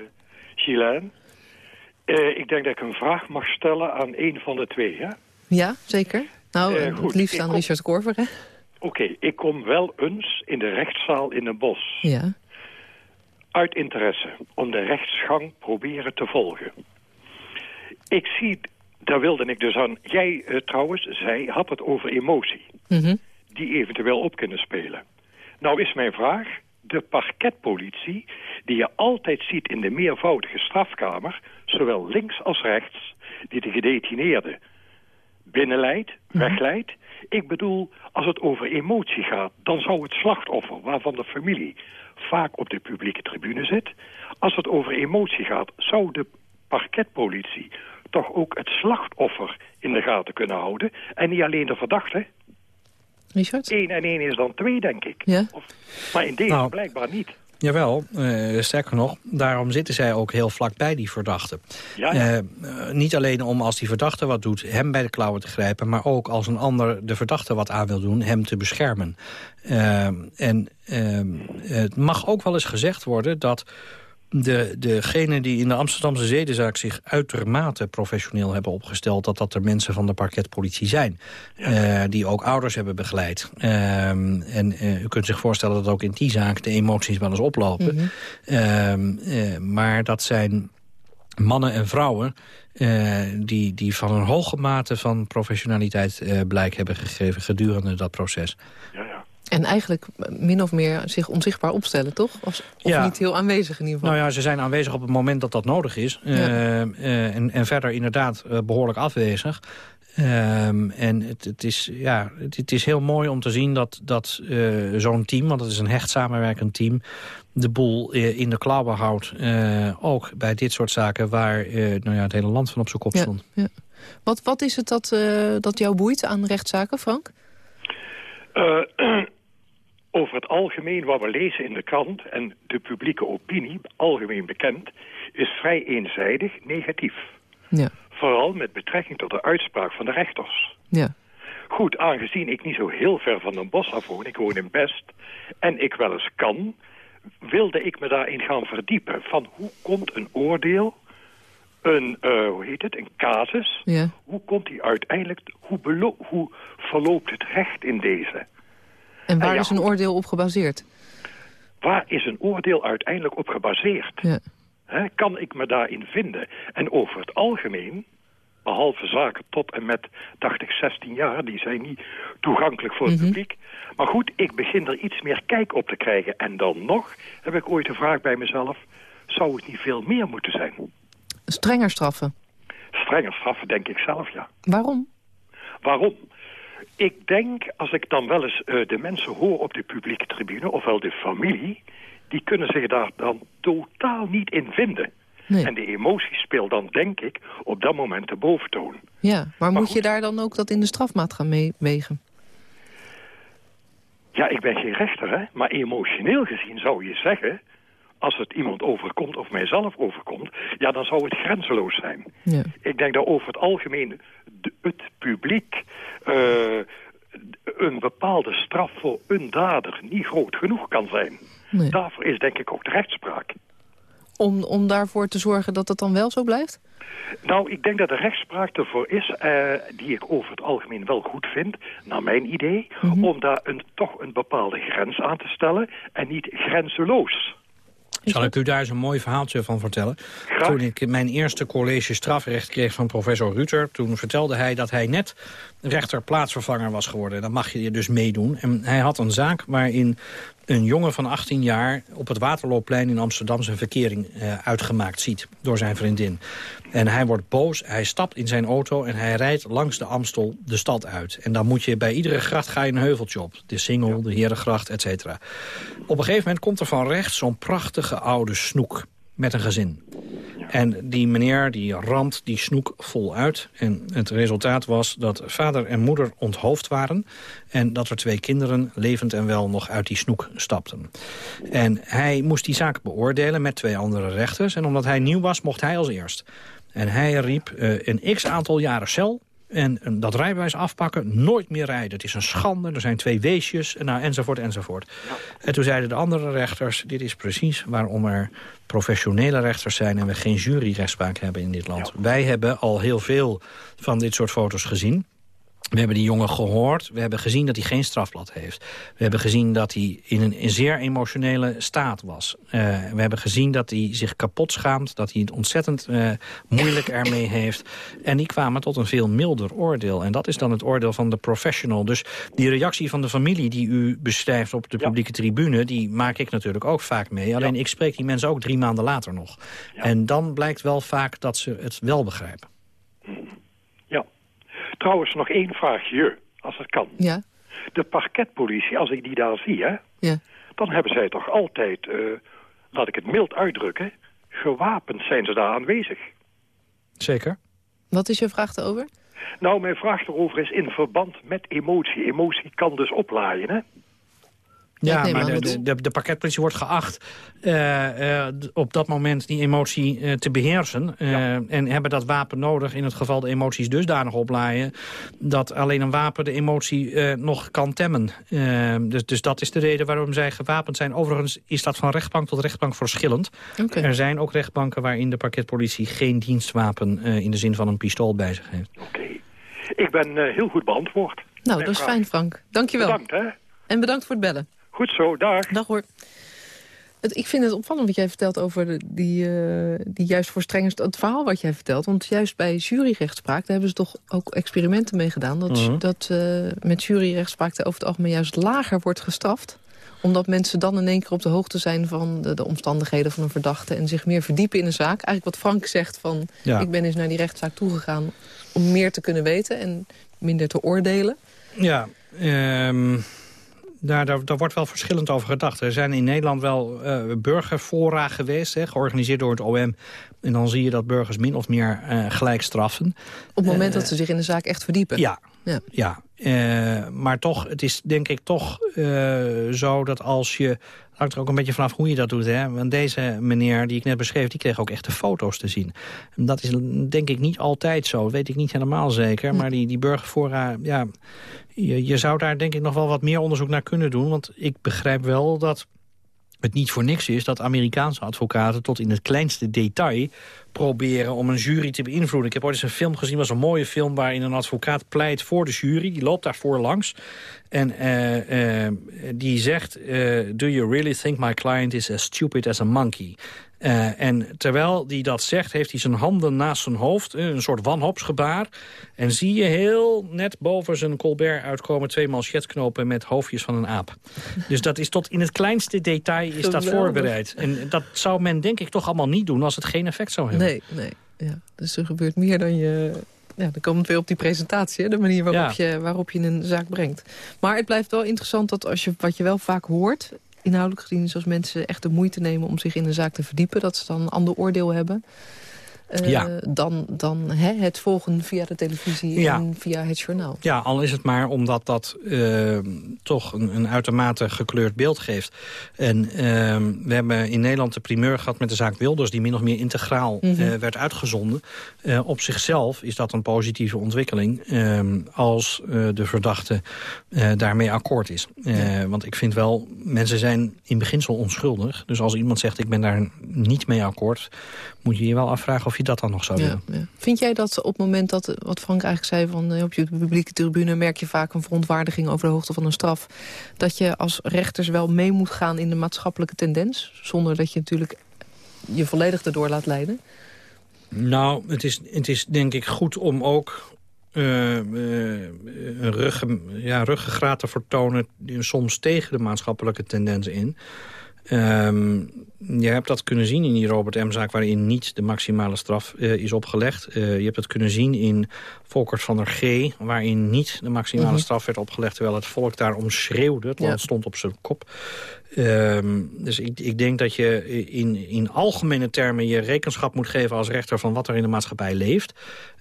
Uh, ik denk dat ik een vraag mag stellen aan een van de twee, hè? Ja, zeker. Nou, uh, het liefst aan kom... Richard Korver, hè? Oké, ik kom wel eens in de rechtszaal in een bos. Ja. Uit interesse, om de rechtsgang proberen te volgen. Ik zie, daar wilde ik dus aan... Jij trouwens, zij had het over emotie. Mm Die eventueel op kunnen spelen. Nou is mijn vraag, de parketpolitie... die je altijd ziet in de meervoudige strafkamer... zowel links als rechts... die de gedetineerde binnenleidt, wegleidt... Ik bedoel, als het over emotie gaat, dan zou het slachtoffer... waarvan de familie vaak op de publieke tribune zit... als het over emotie gaat, zou de parketpolitie toch ook het slachtoffer in de gaten kunnen houden... en niet alleen de verdachte. Richard? 1 en 1 is dan 2, denk ik. Ja. Of, maar in deze nou, blijkbaar niet. Jawel, uh, sterker nog, daarom zitten zij ook heel vlak bij die verdachte. Ja, ja. Uh, niet alleen om als die verdachte wat doet, hem bij de klauwen te grijpen... maar ook als een ander de verdachte wat aan wil doen, hem te beschermen. Uh, en het mag ook wel eens gezegd worden dat de, degenen die in de Amsterdamse zedenzaak zich uitermate professioneel hebben opgesteld... dat dat er mensen van de parketpolitie zijn. Ja. Uh, die ook ouders hebben begeleid. Uh, en uh, u kunt zich voorstellen dat ook in die zaak de emoties wel eens oplopen. Mm -hmm. maar dat zijn mannen en vrouwen uh, die, die van een hoge mate van professionaliteit uh, blijk hebben gegeven gedurende dat proces. Ja, ja. En eigenlijk min of meer zich onzichtbaar opstellen, toch? Of, of ja. niet heel aanwezig in ieder geval. Nou ja, ze zijn aanwezig op het moment dat dat nodig is. Ja. Uh, uh, en, en verder inderdaad uh, behoorlijk afwezig. Um, en het, het, is, ja, het, het, is heel mooi om te zien dat, dat zo'n team... want het is een hecht samenwerkend team... de boel in de klauwen houdt. ook bij dit soort zaken waar nou ja, het hele land van op zijn kop ja, stond. Ja. Wat, wat is het dat, dat jou boeit aan rechtszaken, Frank? over het algemeen wat we lezen in de krant... en de publieke opinie, algemeen bekend... is vrij eenzijdig negatief. Ja. Vooral met betrekking tot de uitspraak van de rechters. Ja. Goed, aangezien ik niet zo heel ver van Den Bosch af woon... ik woon in Best, en ik wel eens kan... wilde ik me daarin gaan verdiepen. Van hoe komt een oordeel, een, uh, hoe heet het, een casus... Ja. hoe komt die uiteindelijk, hoe, hoe verloopt het recht in deze... En waar en ja, is een oordeel op gebaseerd? Waar is een oordeel uiteindelijk op gebaseerd? Ja. He, kan ik me daarin vinden? En over het algemeen, behalve zaken tot en met, dacht ik, 16 jaar... die zijn niet toegankelijk voor het Mhm. publiek. Maar goed, ik begin er iets meer kijk op te krijgen. En dan nog heb ik ooit de vraag bij mezelf... zou het niet veel meer moeten zijn? Strenger straffen? Strenger straffen, denk ik zelf, ja. Waarom? Waarom? Ik denk, als ik dan wel eens uh, de mensen hoor op de publieke tribune... ofwel de familie, die kunnen zich daar dan totaal niet in vinden. Nee. En de emotie speelt dan, denk ik, op dat moment de boventoon. Ja, maar, Maar moet goed. je daar dan ook dat in de strafmaat gaan meewegen? Ja, ik ben geen rechter, hè. Maar emotioneel gezien zou je zeggen... als het iemand overkomt of mijzelf overkomt... ja, dan zou het grenzeloos zijn. Ja. Ik denk dat over het algemeen de- het publiek... eh, een bepaalde straf voor een dader niet groot genoeg kan zijn. Nee. Daarvoor is denk ik ook de rechtspraak. Om, om daarvoor te zorgen dat dat dan wel zo blijft? Nou, ik denk dat de rechtspraak ervoor is, eh, die ik over het algemeen wel goed vind, naar mijn idee, Mhm. om daar een, toch een bepaalde grens aan te stellen en niet grenzeloos. Zal ik u daar eens een mooi verhaaltje van vertellen? Graag. Toen ik mijn eerste college strafrecht kreeg van professor Ruter... toen vertelde hij dat hij net rechter plaatsvervanger was geworden. Dan mag je dus meedoen. En hij had een zaak waarin een jongen van 18 jaar... op het Waterloopplein in Amsterdam zijn verkering eh, uitgemaakt ziet... door zijn vriendin. En hij wordt boos, hij stapt in zijn auto... en hij rijdt langs de Amstel de stad uit. En dan moet je bij iedere gracht ga je een heuveltje op. De Singel, de Herengracht, et cetera. Op een gegeven moment komt er van rechts zo'n prachtige oude snoek met een gezin. En die meneer die ramt die snoek voluit. En het resultaat was dat vader en moeder onthoofd waren... en dat er twee kinderen levend en wel nog uit die snoek stapten. En hij moest die zaak beoordelen met twee andere rechters... en omdat hij nieuw was, mocht hij als eerst. En hij riep eh, een x-aantal jaren cel En, dat rijbewijs afpakken, nooit meer rijden. Het is een schande, er zijn twee weesjes, nou, enzovoort, enzovoort. En toen zeiden de andere rechters, dit is precies waarom er professionele rechters zijn... en we geen juryrechtspraak hebben in dit land. Wij hebben al heel veel van dit soort foto's gezien. We hebben die jongen gehoord. We hebben gezien dat hij geen strafblad heeft. We hebben gezien dat hij in een, zeer emotionele staat was. Uh, we hebben gezien dat hij zich kapot schaamt. Dat hij het ontzettend uh, moeilijk ermee heeft. En die kwamen tot een veel milder oordeel. En dat is dan het oordeel van de professional. Dus die reactie van de familie die u beschrijft op de publieke tribune... die maak ik natuurlijk ook vaak mee. Alleen ik spreek die mensen ook drie maanden later nog. En dan blijkt wel vaak dat ze het wel begrijpen. Trouwens, nog één vraagje, als het kan. Ja. De parketpolitie, als ik die daar zie, hè, ja. dan hebben zij toch altijd, uh, laat ik het mild uitdrukken, gewapend zijn ze daar aanwezig. Zeker. Wat is je vraag erover? Nou, mijn vraag erover is in verband met emotie. Emotie kan dus oplaaien, hè? Ja, maar de, de, de, pakketpolitie wordt geacht uh, uh, op dat moment die emotie uh, te beheersen. En hebben dat wapen nodig in het geval de emoties dusdanig oplaaien... dat alleen een wapen de emotie nog kan temmen. dus, dus dat is de reden waarom zij gewapend zijn. Overigens is dat van rechtbank tot rechtbank verschillend. Okay. Er zijn ook rechtbanken waarin de pakketpolitie geen dienstwapen... in de zin van een pistool bij zich heeft. Oké. Ik ben heel goed beantwoord. Nou, dat is fijn, Frank. Dank je wel. Bedankt, hè. En bedankt voor het bellen. Goed zo, dag. Dag hoor. Het, ik vind het opvallend wat jij vertelt over de, die, uh, die juist voor strenge... het verhaal wat jij vertelt. Want juist bij juryrechtspraak, daar hebben ze toch ook experimenten mee gedaan... dat, mhm. dat uh, met juryrechtspraak er over het algemeen juist lager wordt gestraft omdat mensen dan in één keer op de hoogte zijn van de, de, omstandigheden van een verdachte... en zich meer verdiepen in een zaak. Eigenlijk wat Frank zegt van... ik ben eens naar die rechtszaak toegegaan om meer te kunnen weten... en minder te oordelen. Ja, um, daar, daar, daar, wordt wel verschillend over gedacht. Er zijn in Nederland wel uh, burgerfora geweest, hè, georganiseerd door het OM. En dan zie je dat burgers min of meer uh, gelijk straffen. Op het moment uh, dat ze zich in de zaak echt verdiepen? Ja, ja. ja. Maar toch, het is denk ik toch zo dat als je hangt er ook een beetje vanaf hoe je dat doet. Hè? Want deze meneer die ik net beschreef, die kreeg ook echte foto's te zien. En dat is denk ik niet altijd zo. Dat weet ik niet helemaal zeker. Maar die, die burgerfora, ja, je, je zou daar denk ik nog wel wat meer onderzoek naar kunnen doen. Want ik begrijp wel dat het niet voor niks is dat Amerikaanse advocaten tot in het kleinste detail proberen om een jury te beïnvloeden. Ik heb ooit eens een film gezien, was een mooie film... waarin een advocaat pleit voor de jury. Die loopt daarvoor langs. En uh, uh, die zegt... Uh, Do you really think my client is as stupid as a monkey? Uh, en terwijl hij dat zegt, heeft hij zijn handen naast zijn hoofd. Een soort wanhoopsgebaar. En zie je heel net boven zijn Colbert uitkomen... twee manchetknopen met hoofdjes van een aap. Dus dat is tot in het kleinste detail is dat voorbereid. En dat zou men denk ik toch allemaal niet doen... als het geen effect zou hebben. Nee, nee. Ja. Dus er gebeurt meer dan je... Ja, dan komt het weer op die presentatie, hè? de manier waarop, je, waarop je een zaak brengt. Maar het blijft wel interessant dat als je, wat je wel vaak hoort inhoudelijk gezien is als mensen echt de moeite nemen om zich in een zaak te verdiepen... dat ze dan een ander oordeel hebben. Uh, dan, dan hè, het volgen via de televisie en via het journaal. Ja, al is het maar omdat dat uh, toch een, een, uitermate gekleurd beeld geeft. En uh, we hebben in Nederland de primeur gehad met de zaak Wilders... die min of meer integraal mm -hmm. werd uitgezonden. op zichzelf is dat een positieve ontwikkeling... Ehm, als de verdachte daarmee akkoord is. Ja. Want ik vind wel, mensen zijn in beginsel onschuldig. Dus als iemand zegt ik ben daar niet mee akkoord... moet je je wel afvragen of je dat dan nog zou doen. Ja, Vind jij dat op het moment dat, wat Frank eigenlijk zei... Van, eh, op je publieke tribune merk je vaak een verontwaardiging... over de hoogte van een straf... dat je als rechters wel mee moet gaan in de maatschappelijke tendens... zonder dat je natuurlijk je volledig erdoor laat leiden? Nou, het is, het is denk ik goed om ook uh, uh, een rugge, ja, ruggengraat te vertonen... soms tegen de maatschappelijke tendens in... Um, je hebt dat kunnen zien in die Robert M-zaak... waarin niet de maximale straf uh, is opgelegd. Uh, je hebt het kunnen zien in Volkert van der G... waarin niet de maximale mm -hmm. straf werd opgelegd... terwijl het volk daarom schreeuwde. Het land ja. stond op zijn kop. Um, dus ik, ik, denk dat je in, in algemene termen je rekenschap moet geven als rechter van wat er in de maatschappij leeft.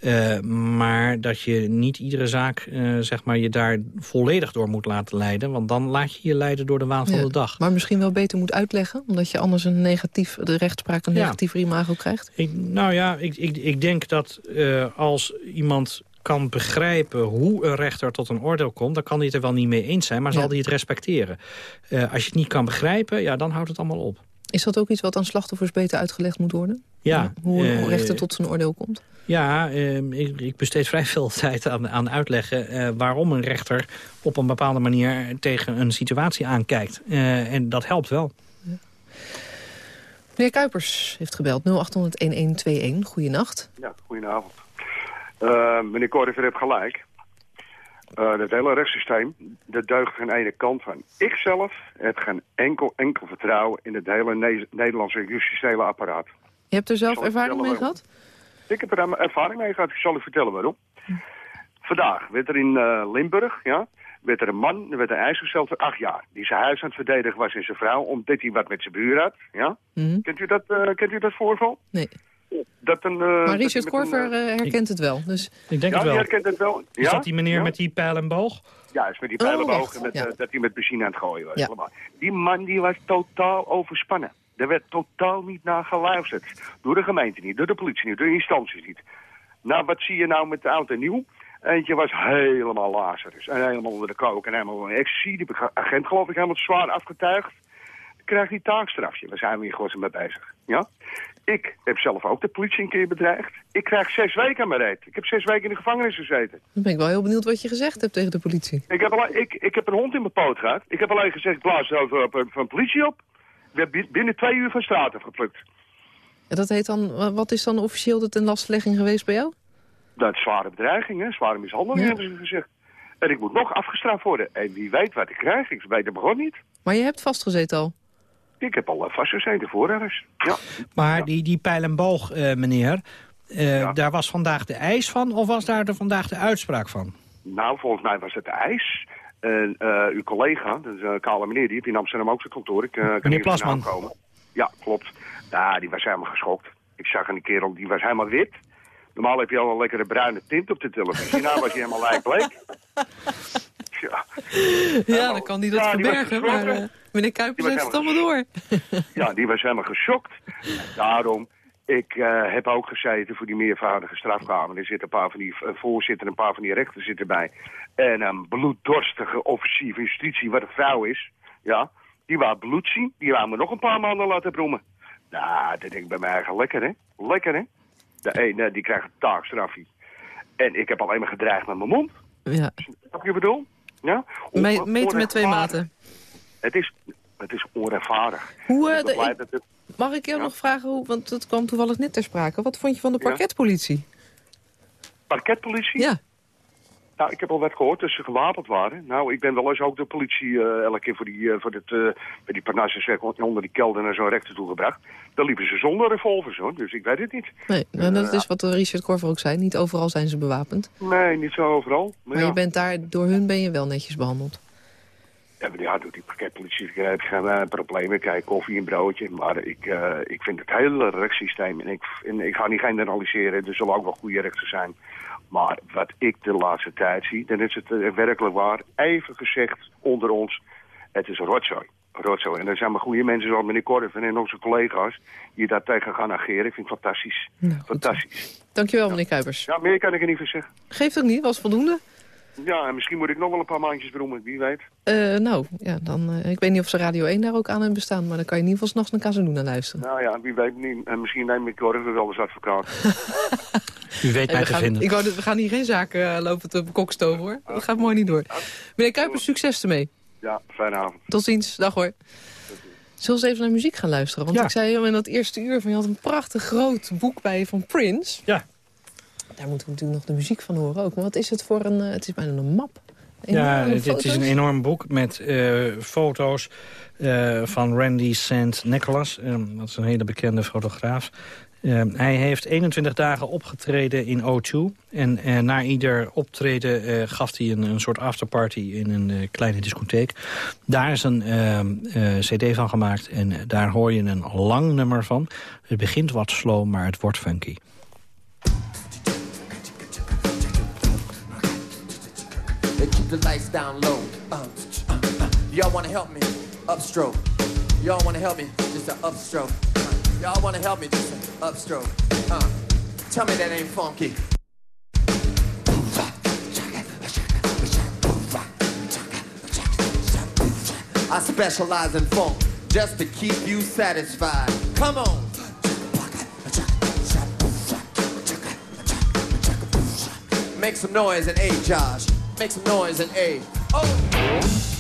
Uh, maar dat je niet iedere zaak uh, zeg maar, je daar volledig door moet laten leiden. Want dan laat je je leiden door de waan van ja, de dag. Maar misschien wel beter moet uitleggen. Omdat je anders een negatief, de rechtspraak een negatief ja. imago krijgt. Ik, nou ja, ik, ik, ik denk dat uh, als iemand kan begrijpen hoe een rechter tot een oordeel komt... dan kan hij het er wel niet mee eens zijn, maar zal Ja. hij het respecteren. Eh, als je het niet kan begrijpen, ja, dan houdt het allemaal op. Is dat ook iets wat aan slachtoffers beter uitgelegd moet worden? Ja, Hoe een eh, rechter tot zijn oordeel komt? Ja, eh, ik, ik besteed vrij veel tijd aan, aan uitleggen... eh, waarom een rechter op een bepaalde manier tegen een situatie aankijkt. Eh, en dat helpt wel. Meneer Kuipers heeft gebeld 0800-1121. Goeienacht. Ja, goedenavond. Eh, meneer Corriver heeft gelijk. Uh, het hele rechtssysteem, dat deugt geen ene kant van. Ik zelf heb geen enkel, enkel vertrouwen in het hele ne Nederlandse justitiële apparaat. Je hebt er zelf ervaring mee gehad? Ik heb er ervaring mee gehad, ik zal u vertellen waarom. Vandaag werd er in uh, Limburg, ja, werd er een man, er werd een eis gesteld voor acht jaar. Die zijn huis aan het verdedigen was in zijn vrouw, omdat hij wat met zijn buur had. Ja? Mhm. Kent, u dat, uh, kent u dat voorval? Nee. Dat een, uh, maar Richard Korver een, herkent het wel. Dus... Ik denk ja, het wel. die herkent het wel. Is ja? dat die meneer ja? met die pijl en boog? Juist, met die pijlenboog oh, en met, ja. uh, dat hij met benzine aan het gooien was. Die man die was totaal overspannen. Er werd totaal niet naar geluisterd. Door de gemeente niet, door de politie niet, door de instanties niet. Nou, wat zie je nou met de oud en nieuw? Eentje was helemaal lazarus. En helemaal onder de kook en helemaal ecstasy. Die agent geloof ik helemaal zwaar afgetuigd. Dan krijgt hij taakstrafje. Daar zijn we hier gewoon mee bezig. Ja? Ik heb zelf ook de politie een keer bedreigd. Ik krijg zes weken aan mijn reet. Ik heb zes weken in de gevangenis gezeten. Dan ben ik wel heel benieuwd wat je gezegd hebt tegen de politie. Ik heb, alleen, ik, ik heb een hond in mijn poot gehad. Ik heb alleen gezegd, blaas er over van, politie op. We hebben binnen twee uur van straat afgeplukt. Dat heet dan, wat is dan officieel de ten lastlegging geweest bij jou? Dat is zware bedreiging, hè? zware mishandeling, Ja. hebben ze gezegd. En ik moet nog afgestraft worden. En wie weet wat ik krijg, ik weet het begon niet. Maar je hebt vastgezeten al. Ik heb al eh, vastgezeten voor ergens. Ja. Maar Ja. die, die pijl en boog, eh, meneer... eh, Ja. daar was vandaag de eis van of was daar de, vandaag de uitspraak van? Nou, volgens mij was het ijs. En eh, uw collega, dat is een kale meneer, die heeft in Amsterdam ook zijn kantoor. Ik, kan Meneer Plasman. Komen. Ja, klopt. Nou, die was helemaal geschokt. Ik zag een kerel, die was helemaal wit. Normaal heb je al een lekkere bruine tint op de televisie. Nou was hij helemaal lijkbleek. Ja, Ja, dan kan hij dat Ja, die was verbergen. Maar meneer Kuipers heeft het allemaal door. ja, die was helemaal geschokt. Daarom, ik eh, heb ook gezeten voor die meervoudige strafkamer. Er zitten een paar van die uh, voorzitter en een paar van die rechters zitten bij. En een bloeddorstige officier van justitie, wat een vrouw is, ja, die wou bloed zien. Die wou me nog een paar maanden laten broemen. Nou, dat denk ik bij mij eigenlijk lekker, hè? Lekker, hè? De ene, die krijgt een taakstrafje. En ik heb alleen maar gedreigd met mijn mond. Ja. Snap je wat ik bedoel? Ja? Meten met twee maten. Het is, het is onrechtvaardig. Hoe, eh, Ik de- dat het- mag ik jou Ja. nog vragen, hoe, want dat kwam toevallig net ter sprake. Wat vond je van de parketpolitie? Parketpolitie? Ja. Nou, ik heb al wat gehoord dat ze gewapend waren. Nou, ik ben wel eens ook de politie eh, elke keer voor die, eh, voor dit, eh, bij die Parnassusweg onder die kelder naar zo'n rechter toe gebracht. Dan liepen ze zonder revolvers, hoor. Dus ik weet het niet. Nee, nou, dat is wat Richard Korver ook zei. Niet overal zijn ze bewapend. Nee, niet zo overal. Maar, Maar ja. je bent daar, door hun ben je wel netjes behandeld. Ja, doet die parketpolitie. Ik heb geen uh, problemen. Kijk, koffie en broodje. Maar ik, uh, ik vind het hele rechtssysteem... En ik, en ik ga niet generaliseren. Er zullen ook wel goede rechters zijn. Maar wat ik de laatste tijd zie... dan is het uh, werkelijk waar. Even gezegd onder ons. Het is rotzooi. Rotzooi. En er zijn maar goede mensen zoals meneer Korven en onze collega's... die daar tegen gaan ageren. Ik vind het fantastisch. Nou, fantastisch. Dankjewel, meneer Kuipers. Ja, meer kan ik er niet van zeggen. Geeft ook niet, was voldoende. Ja, en misschien moet ik nog wel een paar maandjes broemen. Wie weet. Uh, nou, ja, dan, uh, ik weet niet of ze Radio 1 daar ook aan hebben bestaan... maar dan kan je in ieder geval s'nachts naar Casaluna luisteren. Nou ja, wie weet niet. En misschien neem ik Korven wel als advocaat. U weet mij we te gaan, vinden. Ik wou, we gaan hier geen zaken uh, lopen te kokstoven, hoor. Dat gaat mooi niet door. Meneer Kuipers, succes ermee. Ja, fijne avond. Tot ziens. Dag hoor. Zullen we eens even naar muziek gaan luisteren? Want Ja. ik zei in dat eerste uur van je had een prachtig groot boek bij je van Prince. Ja. Daar moeten we natuurlijk nog de muziek van horen ook. Maar wat is het voor een... Uh, het is bijna een map. Ja, dit is een enorm boek met uh, foto's uh, van Randy St. Nicholas. Um, dat is een hele bekende fotograaf. Um, hij heeft 21 dagen opgetreden in O2. En uh, na ieder optreden gaf hij een, een soort afterparty in een kleine discotheek. Daar is een cd van gemaakt en daar hoor je een lang nummer van. Het begint wat slow, maar het wordt funky. They keep the lights down low. Uh, uh, uh. Y'all wanna help me? Upstroke. Y'all wanna help me? Just an upstroke. Uh, y'all wanna help me? Just an upstroke. Tell me that ain't funky. I specialize in funk just to keep you satisfied. Come on. Make some noise and hey Josh. Make some noise and A. Oh!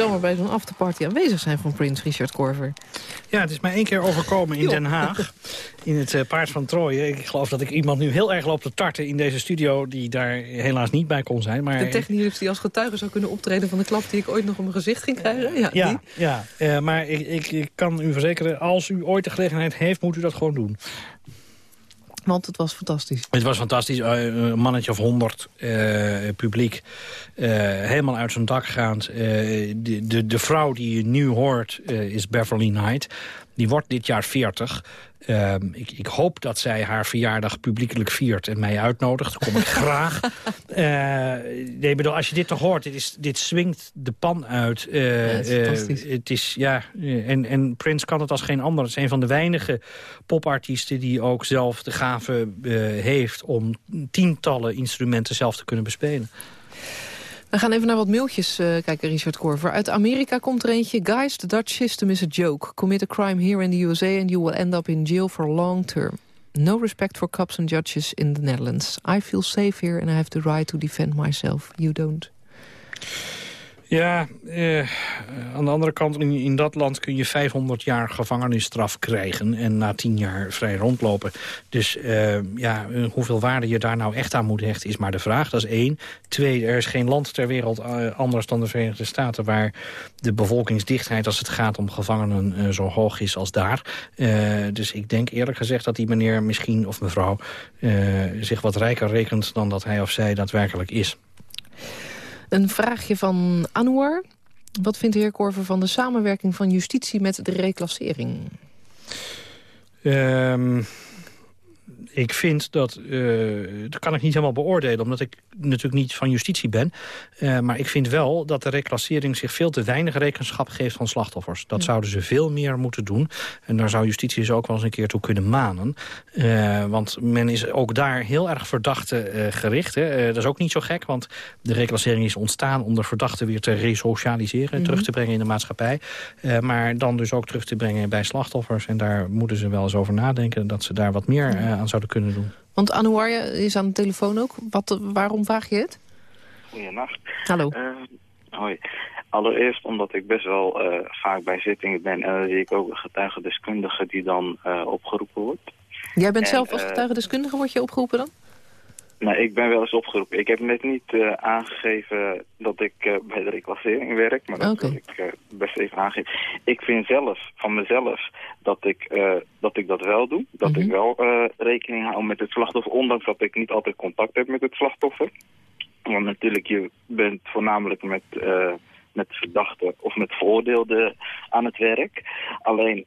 Zomaar bij zo'n afterparty aanwezig zijn van Prins Richard Korver. Ja, het is mij één keer overkomen in. Den Haag. In het eh, Paard van Troje. Ik geloof dat ik iemand nu heel erg loop te tarten in deze studio... die daar helaas niet bij kon zijn. Maar, De technicus die als getuige zou kunnen optreden van de klap die ik ooit nog op mijn gezicht ging krijgen. Ja, die. ja, ja eh, maar ik, ik, ik kan u verzekeren... als u ooit de gelegenheid heeft, moet u dat gewoon doen. Want het was fantastisch. Het was fantastisch. Eh, Een mannetje of honderd eh, publiek. eh, helemaal uit zijn dak gaand. De, de, de vrouw die je nu hoort is Beverly Knight. Die wordt dit jaar 40. Ehm, ik, ik hoop dat zij haar verjaardag publiekelijk viert en mij uitnodigt. Dat kom ik graag. Eh, nee, bedoel, als je dit toch hoort, dit, is, dit swingt de pan uit. Eh, Ja, het is eh, fantastisch. het is, ja, en, en Prince kan het als geen ander. Het is een van de weinige popartiesten die ook zelf de gave heeft... om tientallen instrumenten zelf te kunnen bespelen. We gaan even naar wat mailtjes eh, kijken, Richard Korver. Uit Amerika komt er eentje. Guys, the Dutch system is a joke. Commit a crime here in the USA and you will end up in jail for long term. No respect for cops and judges in the Netherlands. I feel safe here and I have the right to defend myself. You don't. Ja, eh, aan de andere kant, in, in dat land kun je 500 jaar gevangenisstraf krijgen... en na 10 jaar vrij rondlopen. Dus eh, ja, eh, hoeveel waarde je daar nou echt aan moet hechten, is maar de vraag. Dat is één. Twee, er is geen land ter wereld eh, anders dan de Verenigde Staten... waar de bevolkingsdichtheid als het gaat om gevangenen zo hoog is als daar. Dus ik denk eerlijk gezegd dat die meneer misschien, of mevrouw... zich wat rijker rekent dan dat hij of zij daadwerkelijk is. Een vraagje van Anouar. Wat vindt de heer Korver van de samenwerking van justitie met de reclassering? Ehm, ik vind dat, eh, dat kan ik niet helemaal beoordelen... omdat ik natuurlijk niet van justitie ben. Eh, maar ik vind wel dat de reclassering zich veel te weinig rekenschap geeft van slachtoffers. Dat zouden ze veel meer moeten doen. En daar zou justitie ze ook wel eens een keer toe kunnen manen. Eh, want men is ook daar heel erg verdachte gericht. Hè. Dat is ook niet zo gek, want de reclassering is ontstaan... om de verdachten weer te resocialiseren en terug te brengen in de maatschappij. Maar dan dus ook terug te brengen bij slachtoffers. En daar moeten ze wel eens over nadenken... dat ze daar wat meer aan zouden kunnen doen. Want Anouar is aan de telefoon ook. Wat, waarom vraag je het? Goedenacht. Hallo. Eh, hoi. Allereerst omdat ik best wel eh, vaak bij zittingen ben en dan zie ik ook een getuigendeskundige die dan eh, opgeroepen wordt. Jij bent en, zelf als eh, getuigendeskundige, word je opgeroepen dan? Nou, ik ben wel eens opgeroepen. Ik heb net niet eh, aangegeven dat ik eh, bij de reclassering werk, maar dat wil ik eh, best even aangeven. Ik vind zelf, van mezelf, dat ik, dat, ik dat wel doe. Dat Mhm. ik wel eh, rekening hou met het slachtoffer, ondanks dat ik niet altijd contact heb met het slachtoffer. Want natuurlijk, je bent voornamelijk met, met verdachten of met veroordeelden aan het werk. Alleen,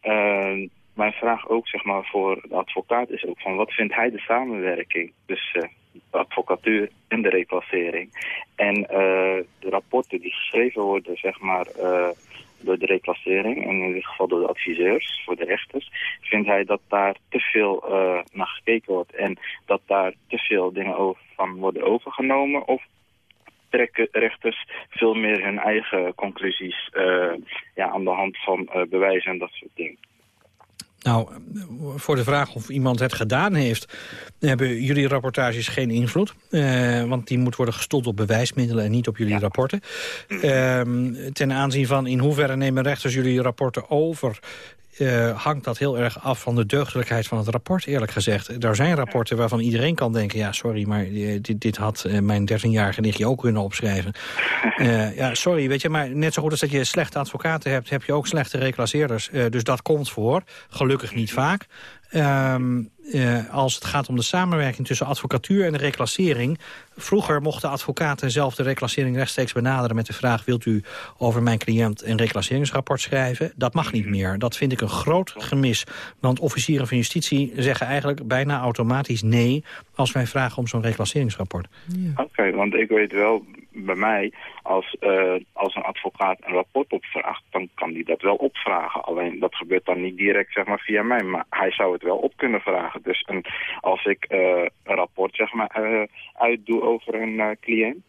mijn vraag ook zeg maar, voor de advocaat is ook van wat vindt hij de samenwerking? Dus advocatuur en de reclassering. En eh, de rapporten die geschreven worden zeg maar, eh, door de reclassering, en in dit geval door de adviseurs, voor de rechters, vindt hij dat daar te veel eh, naar gekeken wordt en dat daar te veel dingen over, van worden overgenomen? Of trekken rechters veel meer hun eigen conclusies ja, aan de hand van bewijzen en dat soort dingen? Nou, voor de vraag of iemand het gedaan heeft... hebben jullie rapportages geen invloed. Eh, want die moet worden gestoeld op bewijsmiddelen en niet op jullie rapporten. Ehm, ten aanzien van in hoeverre nemen rechters jullie rapporten over... eh, hangt dat heel erg af van de deugdelijkheid van het rapport, eerlijk gezegd. Er zijn rapporten waarvan iedereen kan denken... ja, sorry, maar eh, dit, dit had eh, mijn 13-jarige nichtje ook kunnen opschrijven. Ja, sorry, weet je, maar net zo goed als dat je slechte advocaten hebt... heb je ook slechte reclasseerders. Dus dat komt voor, gelukkig niet vaak. Ehm, eh, als het gaat om de samenwerking tussen advocatuur en de reclassering... vroeger mochten advocaten zelf de reclassering rechtstreeks benaderen... met de vraag, wilt u over mijn cliënt een reclasseringsrapport schrijven? Dat mag niet meer. Dat vind ik een groot gemis. Want officieren van justitie zeggen eigenlijk bijna automatisch nee... als wij vragen om zo'n reclasseringsrapport. Oké, want ik weet wel, bij mij, als, eh, als een advocaat een rapport opvraagt, dan kan hij dat wel opvragen. Alleen dat gebeurt dan niet direct zeg maar, via mij, maar hij zou het wel op kunnen vragen. Dus een, als ik eh, een rapport zeg maar, eh, uitdoe over een cliënt...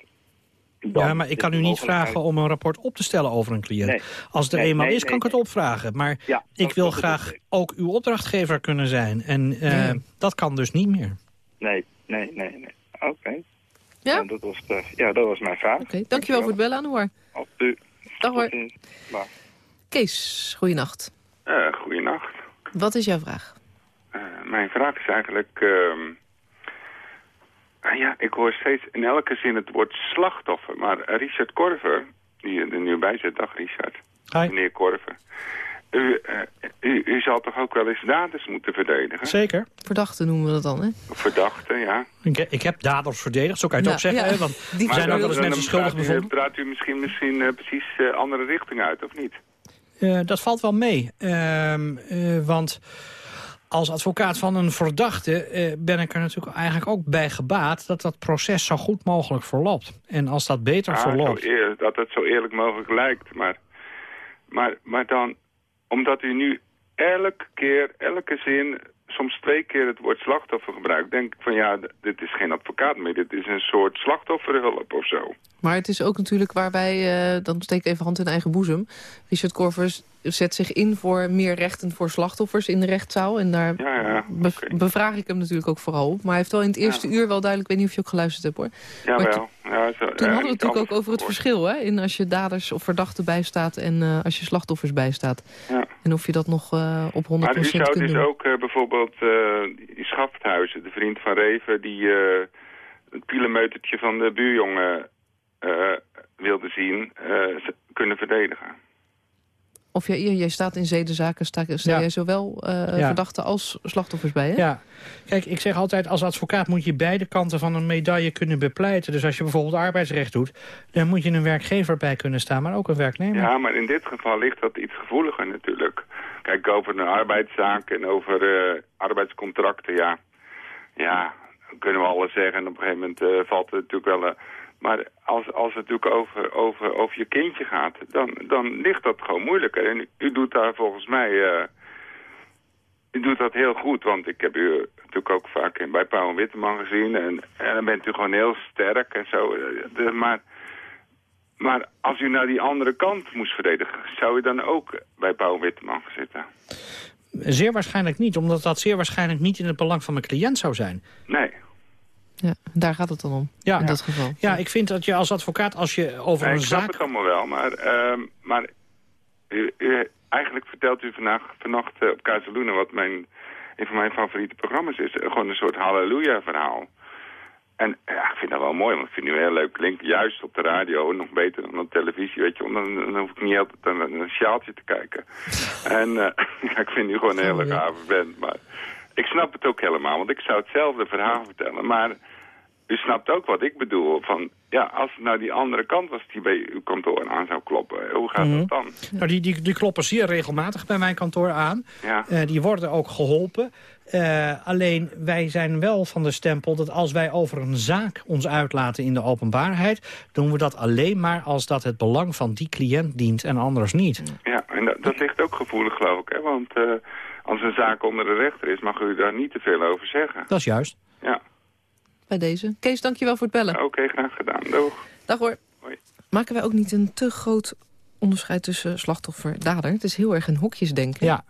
dan Ja, maar ik kan u niet vragen om een rapport op te stellen over een cliënt. Nee. Als het er Nee, eenmaal nee, is, kan ik het opvragen. Maar Ja, ik wil graag ik. ook uw opdrachtgever kunnen zijn. En dat kan dus niet meer. Nee, nee, nee, nee. Oké. Ja? Dat was de, ja, dat was mijn vraag. Oké, dankjewel voor het bellen, Anouar. Op u. Dag hoor. Kees, goeienacht. Uh, goeienacht. Wat is jouw vraag? Uh, mijn vraag is eigenlijk... Uh, ja, ik hoor steeds in elke zin het woord slachtoffer. Maar Richard Korver, die er nu bij zit, dag Richard. Hi. Meneer Korver. U, uh, u, u, zal toch ook wel eens daders moeten verdedigen? Zeker. Verdachten noemen we dat dan, hè? Verdachten, ja. Ik, ik heb daders verdedigd, zo kan je het Ja, ook zeggen. ja. hè, Want Die er zijn ook wel eens mensen dan schuldig praat u- bevonden. Praat u misschien, misschien uh, precies uh, andere richting uit, of niet? Uh, dat valt wel mee. Ehm, uh, want als advocaat van een verdachte uh, ben ik er natuurlijk eigenlijk ook bij gebaat... dat dat proces zo goed mogelijk verloopt. En als dat beter Ah, verloopt... eer- dat het zo eerlijk mogelijk lijkt. Maar, maar, maar dan, omdat u nu elke keer, elke zin, soms twee keer het woord slachtoffer gebruikt... denk ik van ja, dit is geen advocaat meer. Dit is een soort slachtofferhulp of zo. Maar het is ook natuurlijk waar wij, uh, dan steek ik even hand in eigen boezem. Richard Korvers zet zich in voor meer rechten voor slachtoffers in de rechtszaal. En daar Ja, ja, be bevraag ik hem natuurlijk ook vooral op. Maar hij heeft wel in het eerste uur wel duidelijk, ik weet niet of je ook geluisterd hebt hoor. Maar. Ja, zo, Toen hadden we het natuurlijk ook over het gehoord. verschil, hè? In als je daders of verdachten bijstaat en uh, als je slachtoffers bijstaat. Ja. En of je dat nog uh, op 100% Maar u zou kunt dus doen. ook uh, bijvoorbeeld die Schafthuizen, de vriend van Reven... die het pielemeutertje van de buurjongen uh, wilde zien, uh, kunnen verdedigen. Of jij, jij staat in zedenzaken, sta, sta Ja. jij zowel uh, Ja. verdachten als slachtoffers bij, hè? Ja, kijk, ik zeg altijd, als advocaat moet je beide kanten van een medaille kunnen bepleiten. Dus als je bijvoorbeeld arbeidsrecht doet, dan moet je een werkgever bij kunnen staan, maar ook een werknemer. Ja, maar in dit geval ligt dat iets gevoeliger natuurlijk. Kijk, over een arbeidszaak en over uh, arbeidscontracten, ja. Ja, dan kunnen we alles zeggen en op een gegeven moment uh, valt het natuurlijk wel... Maar als, als het natuurlijk over, over, over je kindje gaat, dan, dan ligt dat gewoon moeilijker. En u, doet daar volgens mij... Uh, u doet dat heel goed, want ik heb u natuurlijk ook vaak bij Pauw en Witteman gezien. En, en dan bent u gewoon heel sterk en zo. De, maar, maar als u naar die andere kant moest verdedigen, zou u dan ook bij Pauw en Witteman zitten? Zeer waarschijnlijk niet, omdat dat zeer waarschijnlijk niet in het belang van mijn cliënt zou zijn. Nee. Ja, daar gaat het dan om, Ja. in dat geval. Ja, ik vind dat je als advocaat, als je over Nee, een ik snap zaak... het allemaal wel, maar, uh, maar u, u, eigenlijk vertelt u vandaag, vannacht uh, op Casaluna wat mijn, een van mijn favoriete programma's is. Uh, gewoon een soort halleluja-verhaal. En ja, ik vind dat wel mooi, want ik vind u heel leuk klinken. Juist op de radio, nog beter dan op televisie, weet je. Want dan, dan hoef ik niet altijd naar een, sjaaltje te kijken. en uh, ik vind u gewoon een hele gave band, maar... Ik snap het ook helemaal, want ik zou hetzelfde verhaal vertellen. Maar u snapt ook wat ik bedoel. Van, ja, als het nou die andere kant was die bij uw kantoor aan zou kloppen, hoe gaat Mhm. mm -hmm. dat dan? Nou, die, die, die kloppen zeer regelmatig bij mijn kantoor aan. Ja. Uh, die worden ook geholpen. Uh, alleen wij zijn wel van de stempel dat als wij over een zaak ons uitlaten in de openbaarheid... doen we dat alleen maar als dat het belang van die cliënt dient en anders niet. Ja, en dat, dat ligt ook gevoelig geloof ik. Hè? Want uh, als een zaak onder de rechter is, mag u daar niet te veel over zeggen. Dat is juist. Ja. Bij deze. Kees, dankjewel voor het bellen. Oké, okay, graag gedaan. Doeg. Dag hoor. Hoi. Maken wij ook niet een te groot onderscheid tussen slachtoffer-dader? Het is heel erg in hokjes denken. Ja.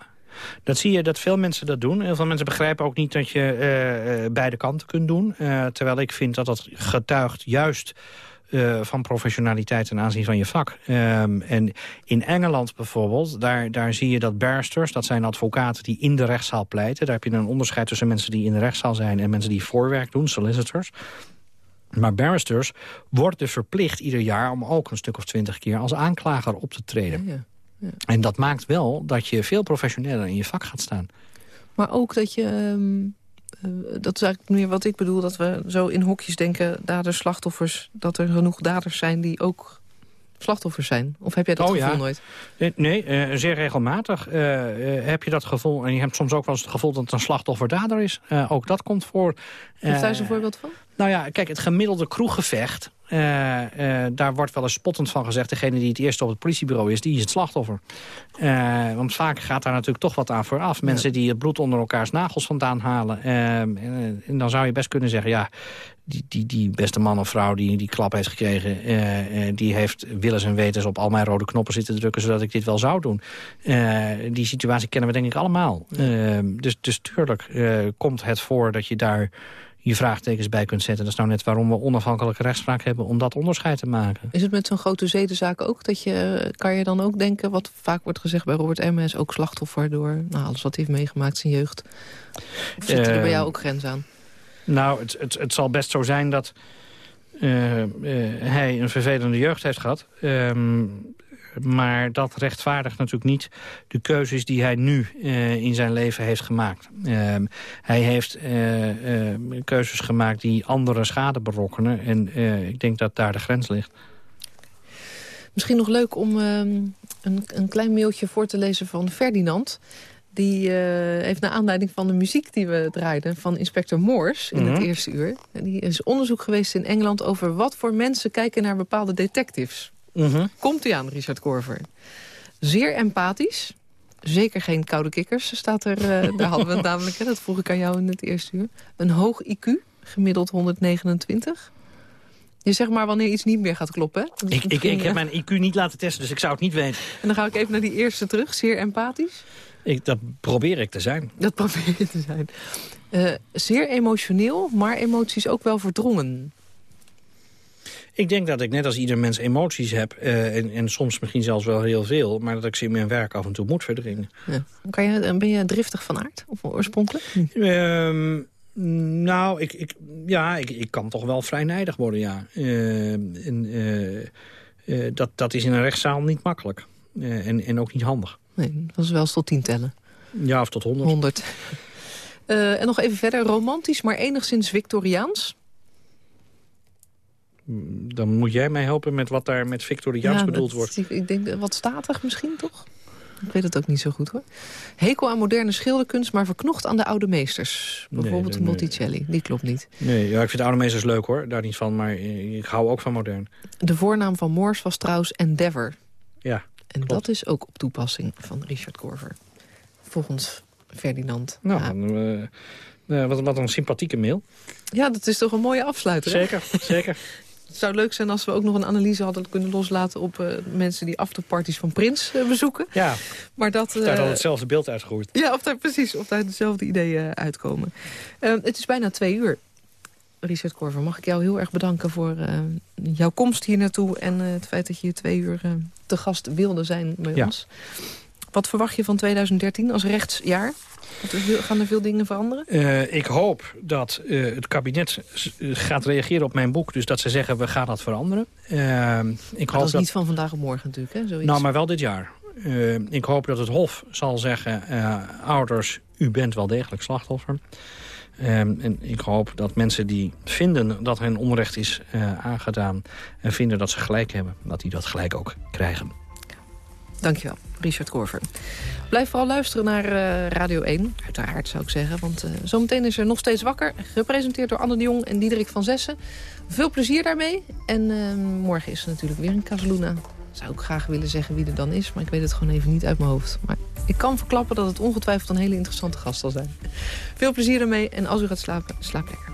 Dat zie je dat veel mensen dat doen. Heel veel mensen begrijpen ook niet dat je uh, beide kanten kunt doen. Uh, terwijl ik vind dat dat getuigt juist uh, van professionaliteit ten aanzien van je vak. Um, en in Engeland bijvoorbeeld, daar, daar zie je dat barristers... dat zijn advocaten die in de rechtszaal pleiten. Daar heb je een onderscheid tussen mensen die in de rechtszaal zijn... en mensen die voorwerk doen, solicitors. Maar barristers worden verplicht ieder jaar... om ook een stuk of twintig keer als aanklager op te treden. Ja, ja. Ja. En dat maakt wel dat je veel professioneler in je vak gaat staan. Maar ook dat je... Um, uh, dat is eigenlijk meer wat ik bedoel... dat we zo in hokjes denken, daders, slachtoffers... dat er genoeg daders zijn die ook slachtoffers zijn. Of heb jij dat oh, gevoel ja. nooit? Nee, uh, zeer regelmatig uh, heb je dat gevoel. En je hebt soms ook wel eens het gevoel dat het een slachtoffer dader is. ook dat komt voor. Geef daar eens een voorbeeld van. Nou ja, kijk, het gemiddelde kroeggevecht... Uh, uh, daar wordt wel eens spottend van gezegd... degene die het eerst op het politiebureau is, die is het slachtoffer. Uh, want vaak gaat daar natuurlijk toch wat aan vooraf. Mensen die het bloed onder elkaars nagels vandaan halen. En, en, dan zou je best kunnen zeggen... ja, die, die, die beste man of vrouw die die klap heeft gekregen... die heeft willens en wetens op al mijn rode knoppen zitten drukken... zodat ik dit wel zou doen. die situatie kennen we denk ik allemaal. Dus, dus tuurlijk komt het voor dat je daar je vraagtekens bij kunt zetten. Dat is nou net waarom we onafhankelijke rechtspraak hebben... om dat onderscheid te maken. Is het met zo'n grote zedenzaak ook? Dat je, kan je dan ook denken, wat vaak wordt gezegd bij Robert M. is ook slachtoffer door nou, alles wat hij heeft meegemaakt, zijn jeugd. Of zitten er bij Eh, jou ook grenzen aan? Nou, het, het, het zal best zo zijn dat eh, eh, hij een vervelende jeugd heeft gehad. Ehm, maar dat rechtvaardigt natuurlijk niet de keuzes die hij nu eh, in zijn leven heeft gemaakt. Ehm, hij heeft eh, eh, keuzes gemaakt die andere schade berokkenen. En ik denk dat daar de grens ligt. Misschien nog leuk om ehm, een, een klein mailtje voor te lezen van Ferdinand. Die heeft naar aanleiding van de muziek die we draaiden... van inspector Morse in het Mhm. eerste uur... die is onderzoek geweest in Engeland over wat voor mensen kijken naar bepaalde detectives. Komt u aan, Richard Korver. Zeer empathisch. Zeker geen koude kikkers, staat er. eh, daar hadden we het namelijk, hè, dat vroeg ik aan jou in het eerste uur. Een hoog IQ, gemiddeld 129. Je zegt maar wanneer iets niet meer gaat kloppen. hè? Ik, ik, ik heb eh, mijn IQ niet laten testen, dus ik zou het niet weten. En dan ga ik even naar die eerste terug. Zeer empathisch. Ik, dat probeer ik te zijn. Dat probeer je te zijn. Eh, zeer emotioneel, maar emoties ook wel verdrongen. Ik denk dat ik net als ieder mens emoties heb. eh, en, en soms misschien zelfs wel heel veel. Maar dat ik ze in mijn werk af en toe moet verdringen. Ja. Kan je, ben je driftig van aard, of oorspronkelijk? Ehm, nou, ik, ik, ja, ik, ik kan toch wel vrij nijdig worden, ja. Eh, en, eh, eh, dat, dat is in een rechtszaal niet makkelijk. Eh, en, en ook niet handig. Nee, dat is wel eens tot tien tellen. Ja, of tot honderd. 100. Eh, en nog even verder. Romantisch, maar enigszins Victoriaans. Dan moet jij mij helpen met wat daar met Victoriaans Ja, bedoeld dat- wordt. Ik denk eh, wat statig misschien, toch? Ik weet het ook niet zo goed, hoor. Hekel aan moderne schilderkunst, maar verknocht aan de oude meesters. Bijvoorbeeld nee, nee. Botticelli. Die klopt niet. Nee, ja, ik vind oude meesters leuk hoor, daar niet van. Maar eh, ik hou ook van modern. De voornaam van Morse was trouwens Endeavour. Ja, En dat is ook op toepassing van Richard Korver. Volgens Ferdinand. nou, Ja. dan, eh, eh, wat, wat een sympathieke mail. Ja, dat is toch een mooie afsluiter, hè? Zeker, zeker. Het zou leuk zijn als we ook nog een analyse hadden kunnen loslaten... op eh, mensen die afterparties van Prins eh, bezoeken. Ja, Maar dat, daar eh, had hetzelfde beeld uitgegroeid. Ja, of daar, precies. Of daar dezelfde ideeën eh, uitkomen. Eh, het is bijna twee uur. Richard Korver, mag ik jou heel erg bedanken voor eh, jouw komst hier naartoe... en eh, het feit dat je hier twee uur eh, te gast wilde zijn bij Ja. ons. Wat verwacht je van 2013 als rechtsjaar? Gaan er veel dingen veranderen? Eh, ik hoop dat eh, het kabinet gaat reageren op mijn boek. Dus dat ze zeggen, we gaan dat veranderen. Eh, ik hoop dat is niet van vandaag op morgen natuurlijk, hè? Zoiets. nou, maar wel dit jaar. Eh, ik hoop dat het Hof zal zeggen... ouders, u bent wel degelijk slachtoffer. Eh, en ik hoop dat mensen die vinden dat hen onrecht is aangedaan... en vinden dat ze gelijk hebben, dat die dat gelijk ook krijgen. Dankjewel, Richard Korver. Blijf vooral luisteren naar eh, Radio 1. Uiteraard zou ik zeggen, want eh, zometeen is er nog steeds wakker. Gepresenteerd door Anne de Jong en Diederik van Zessen. Veel plezier daarmee. En eh, morgen is er natuurlijk weer een Casaluna. Zou ik graag willen zeggen wie er dan is, maar ik weet het gewoon even niet uit mijn hoofd. Maar ik kan verklappen dat het ongetwijfeld een hele interessante gast zal zijn. Veel plezier daarmee en als u gaat slapen, slaap lekker.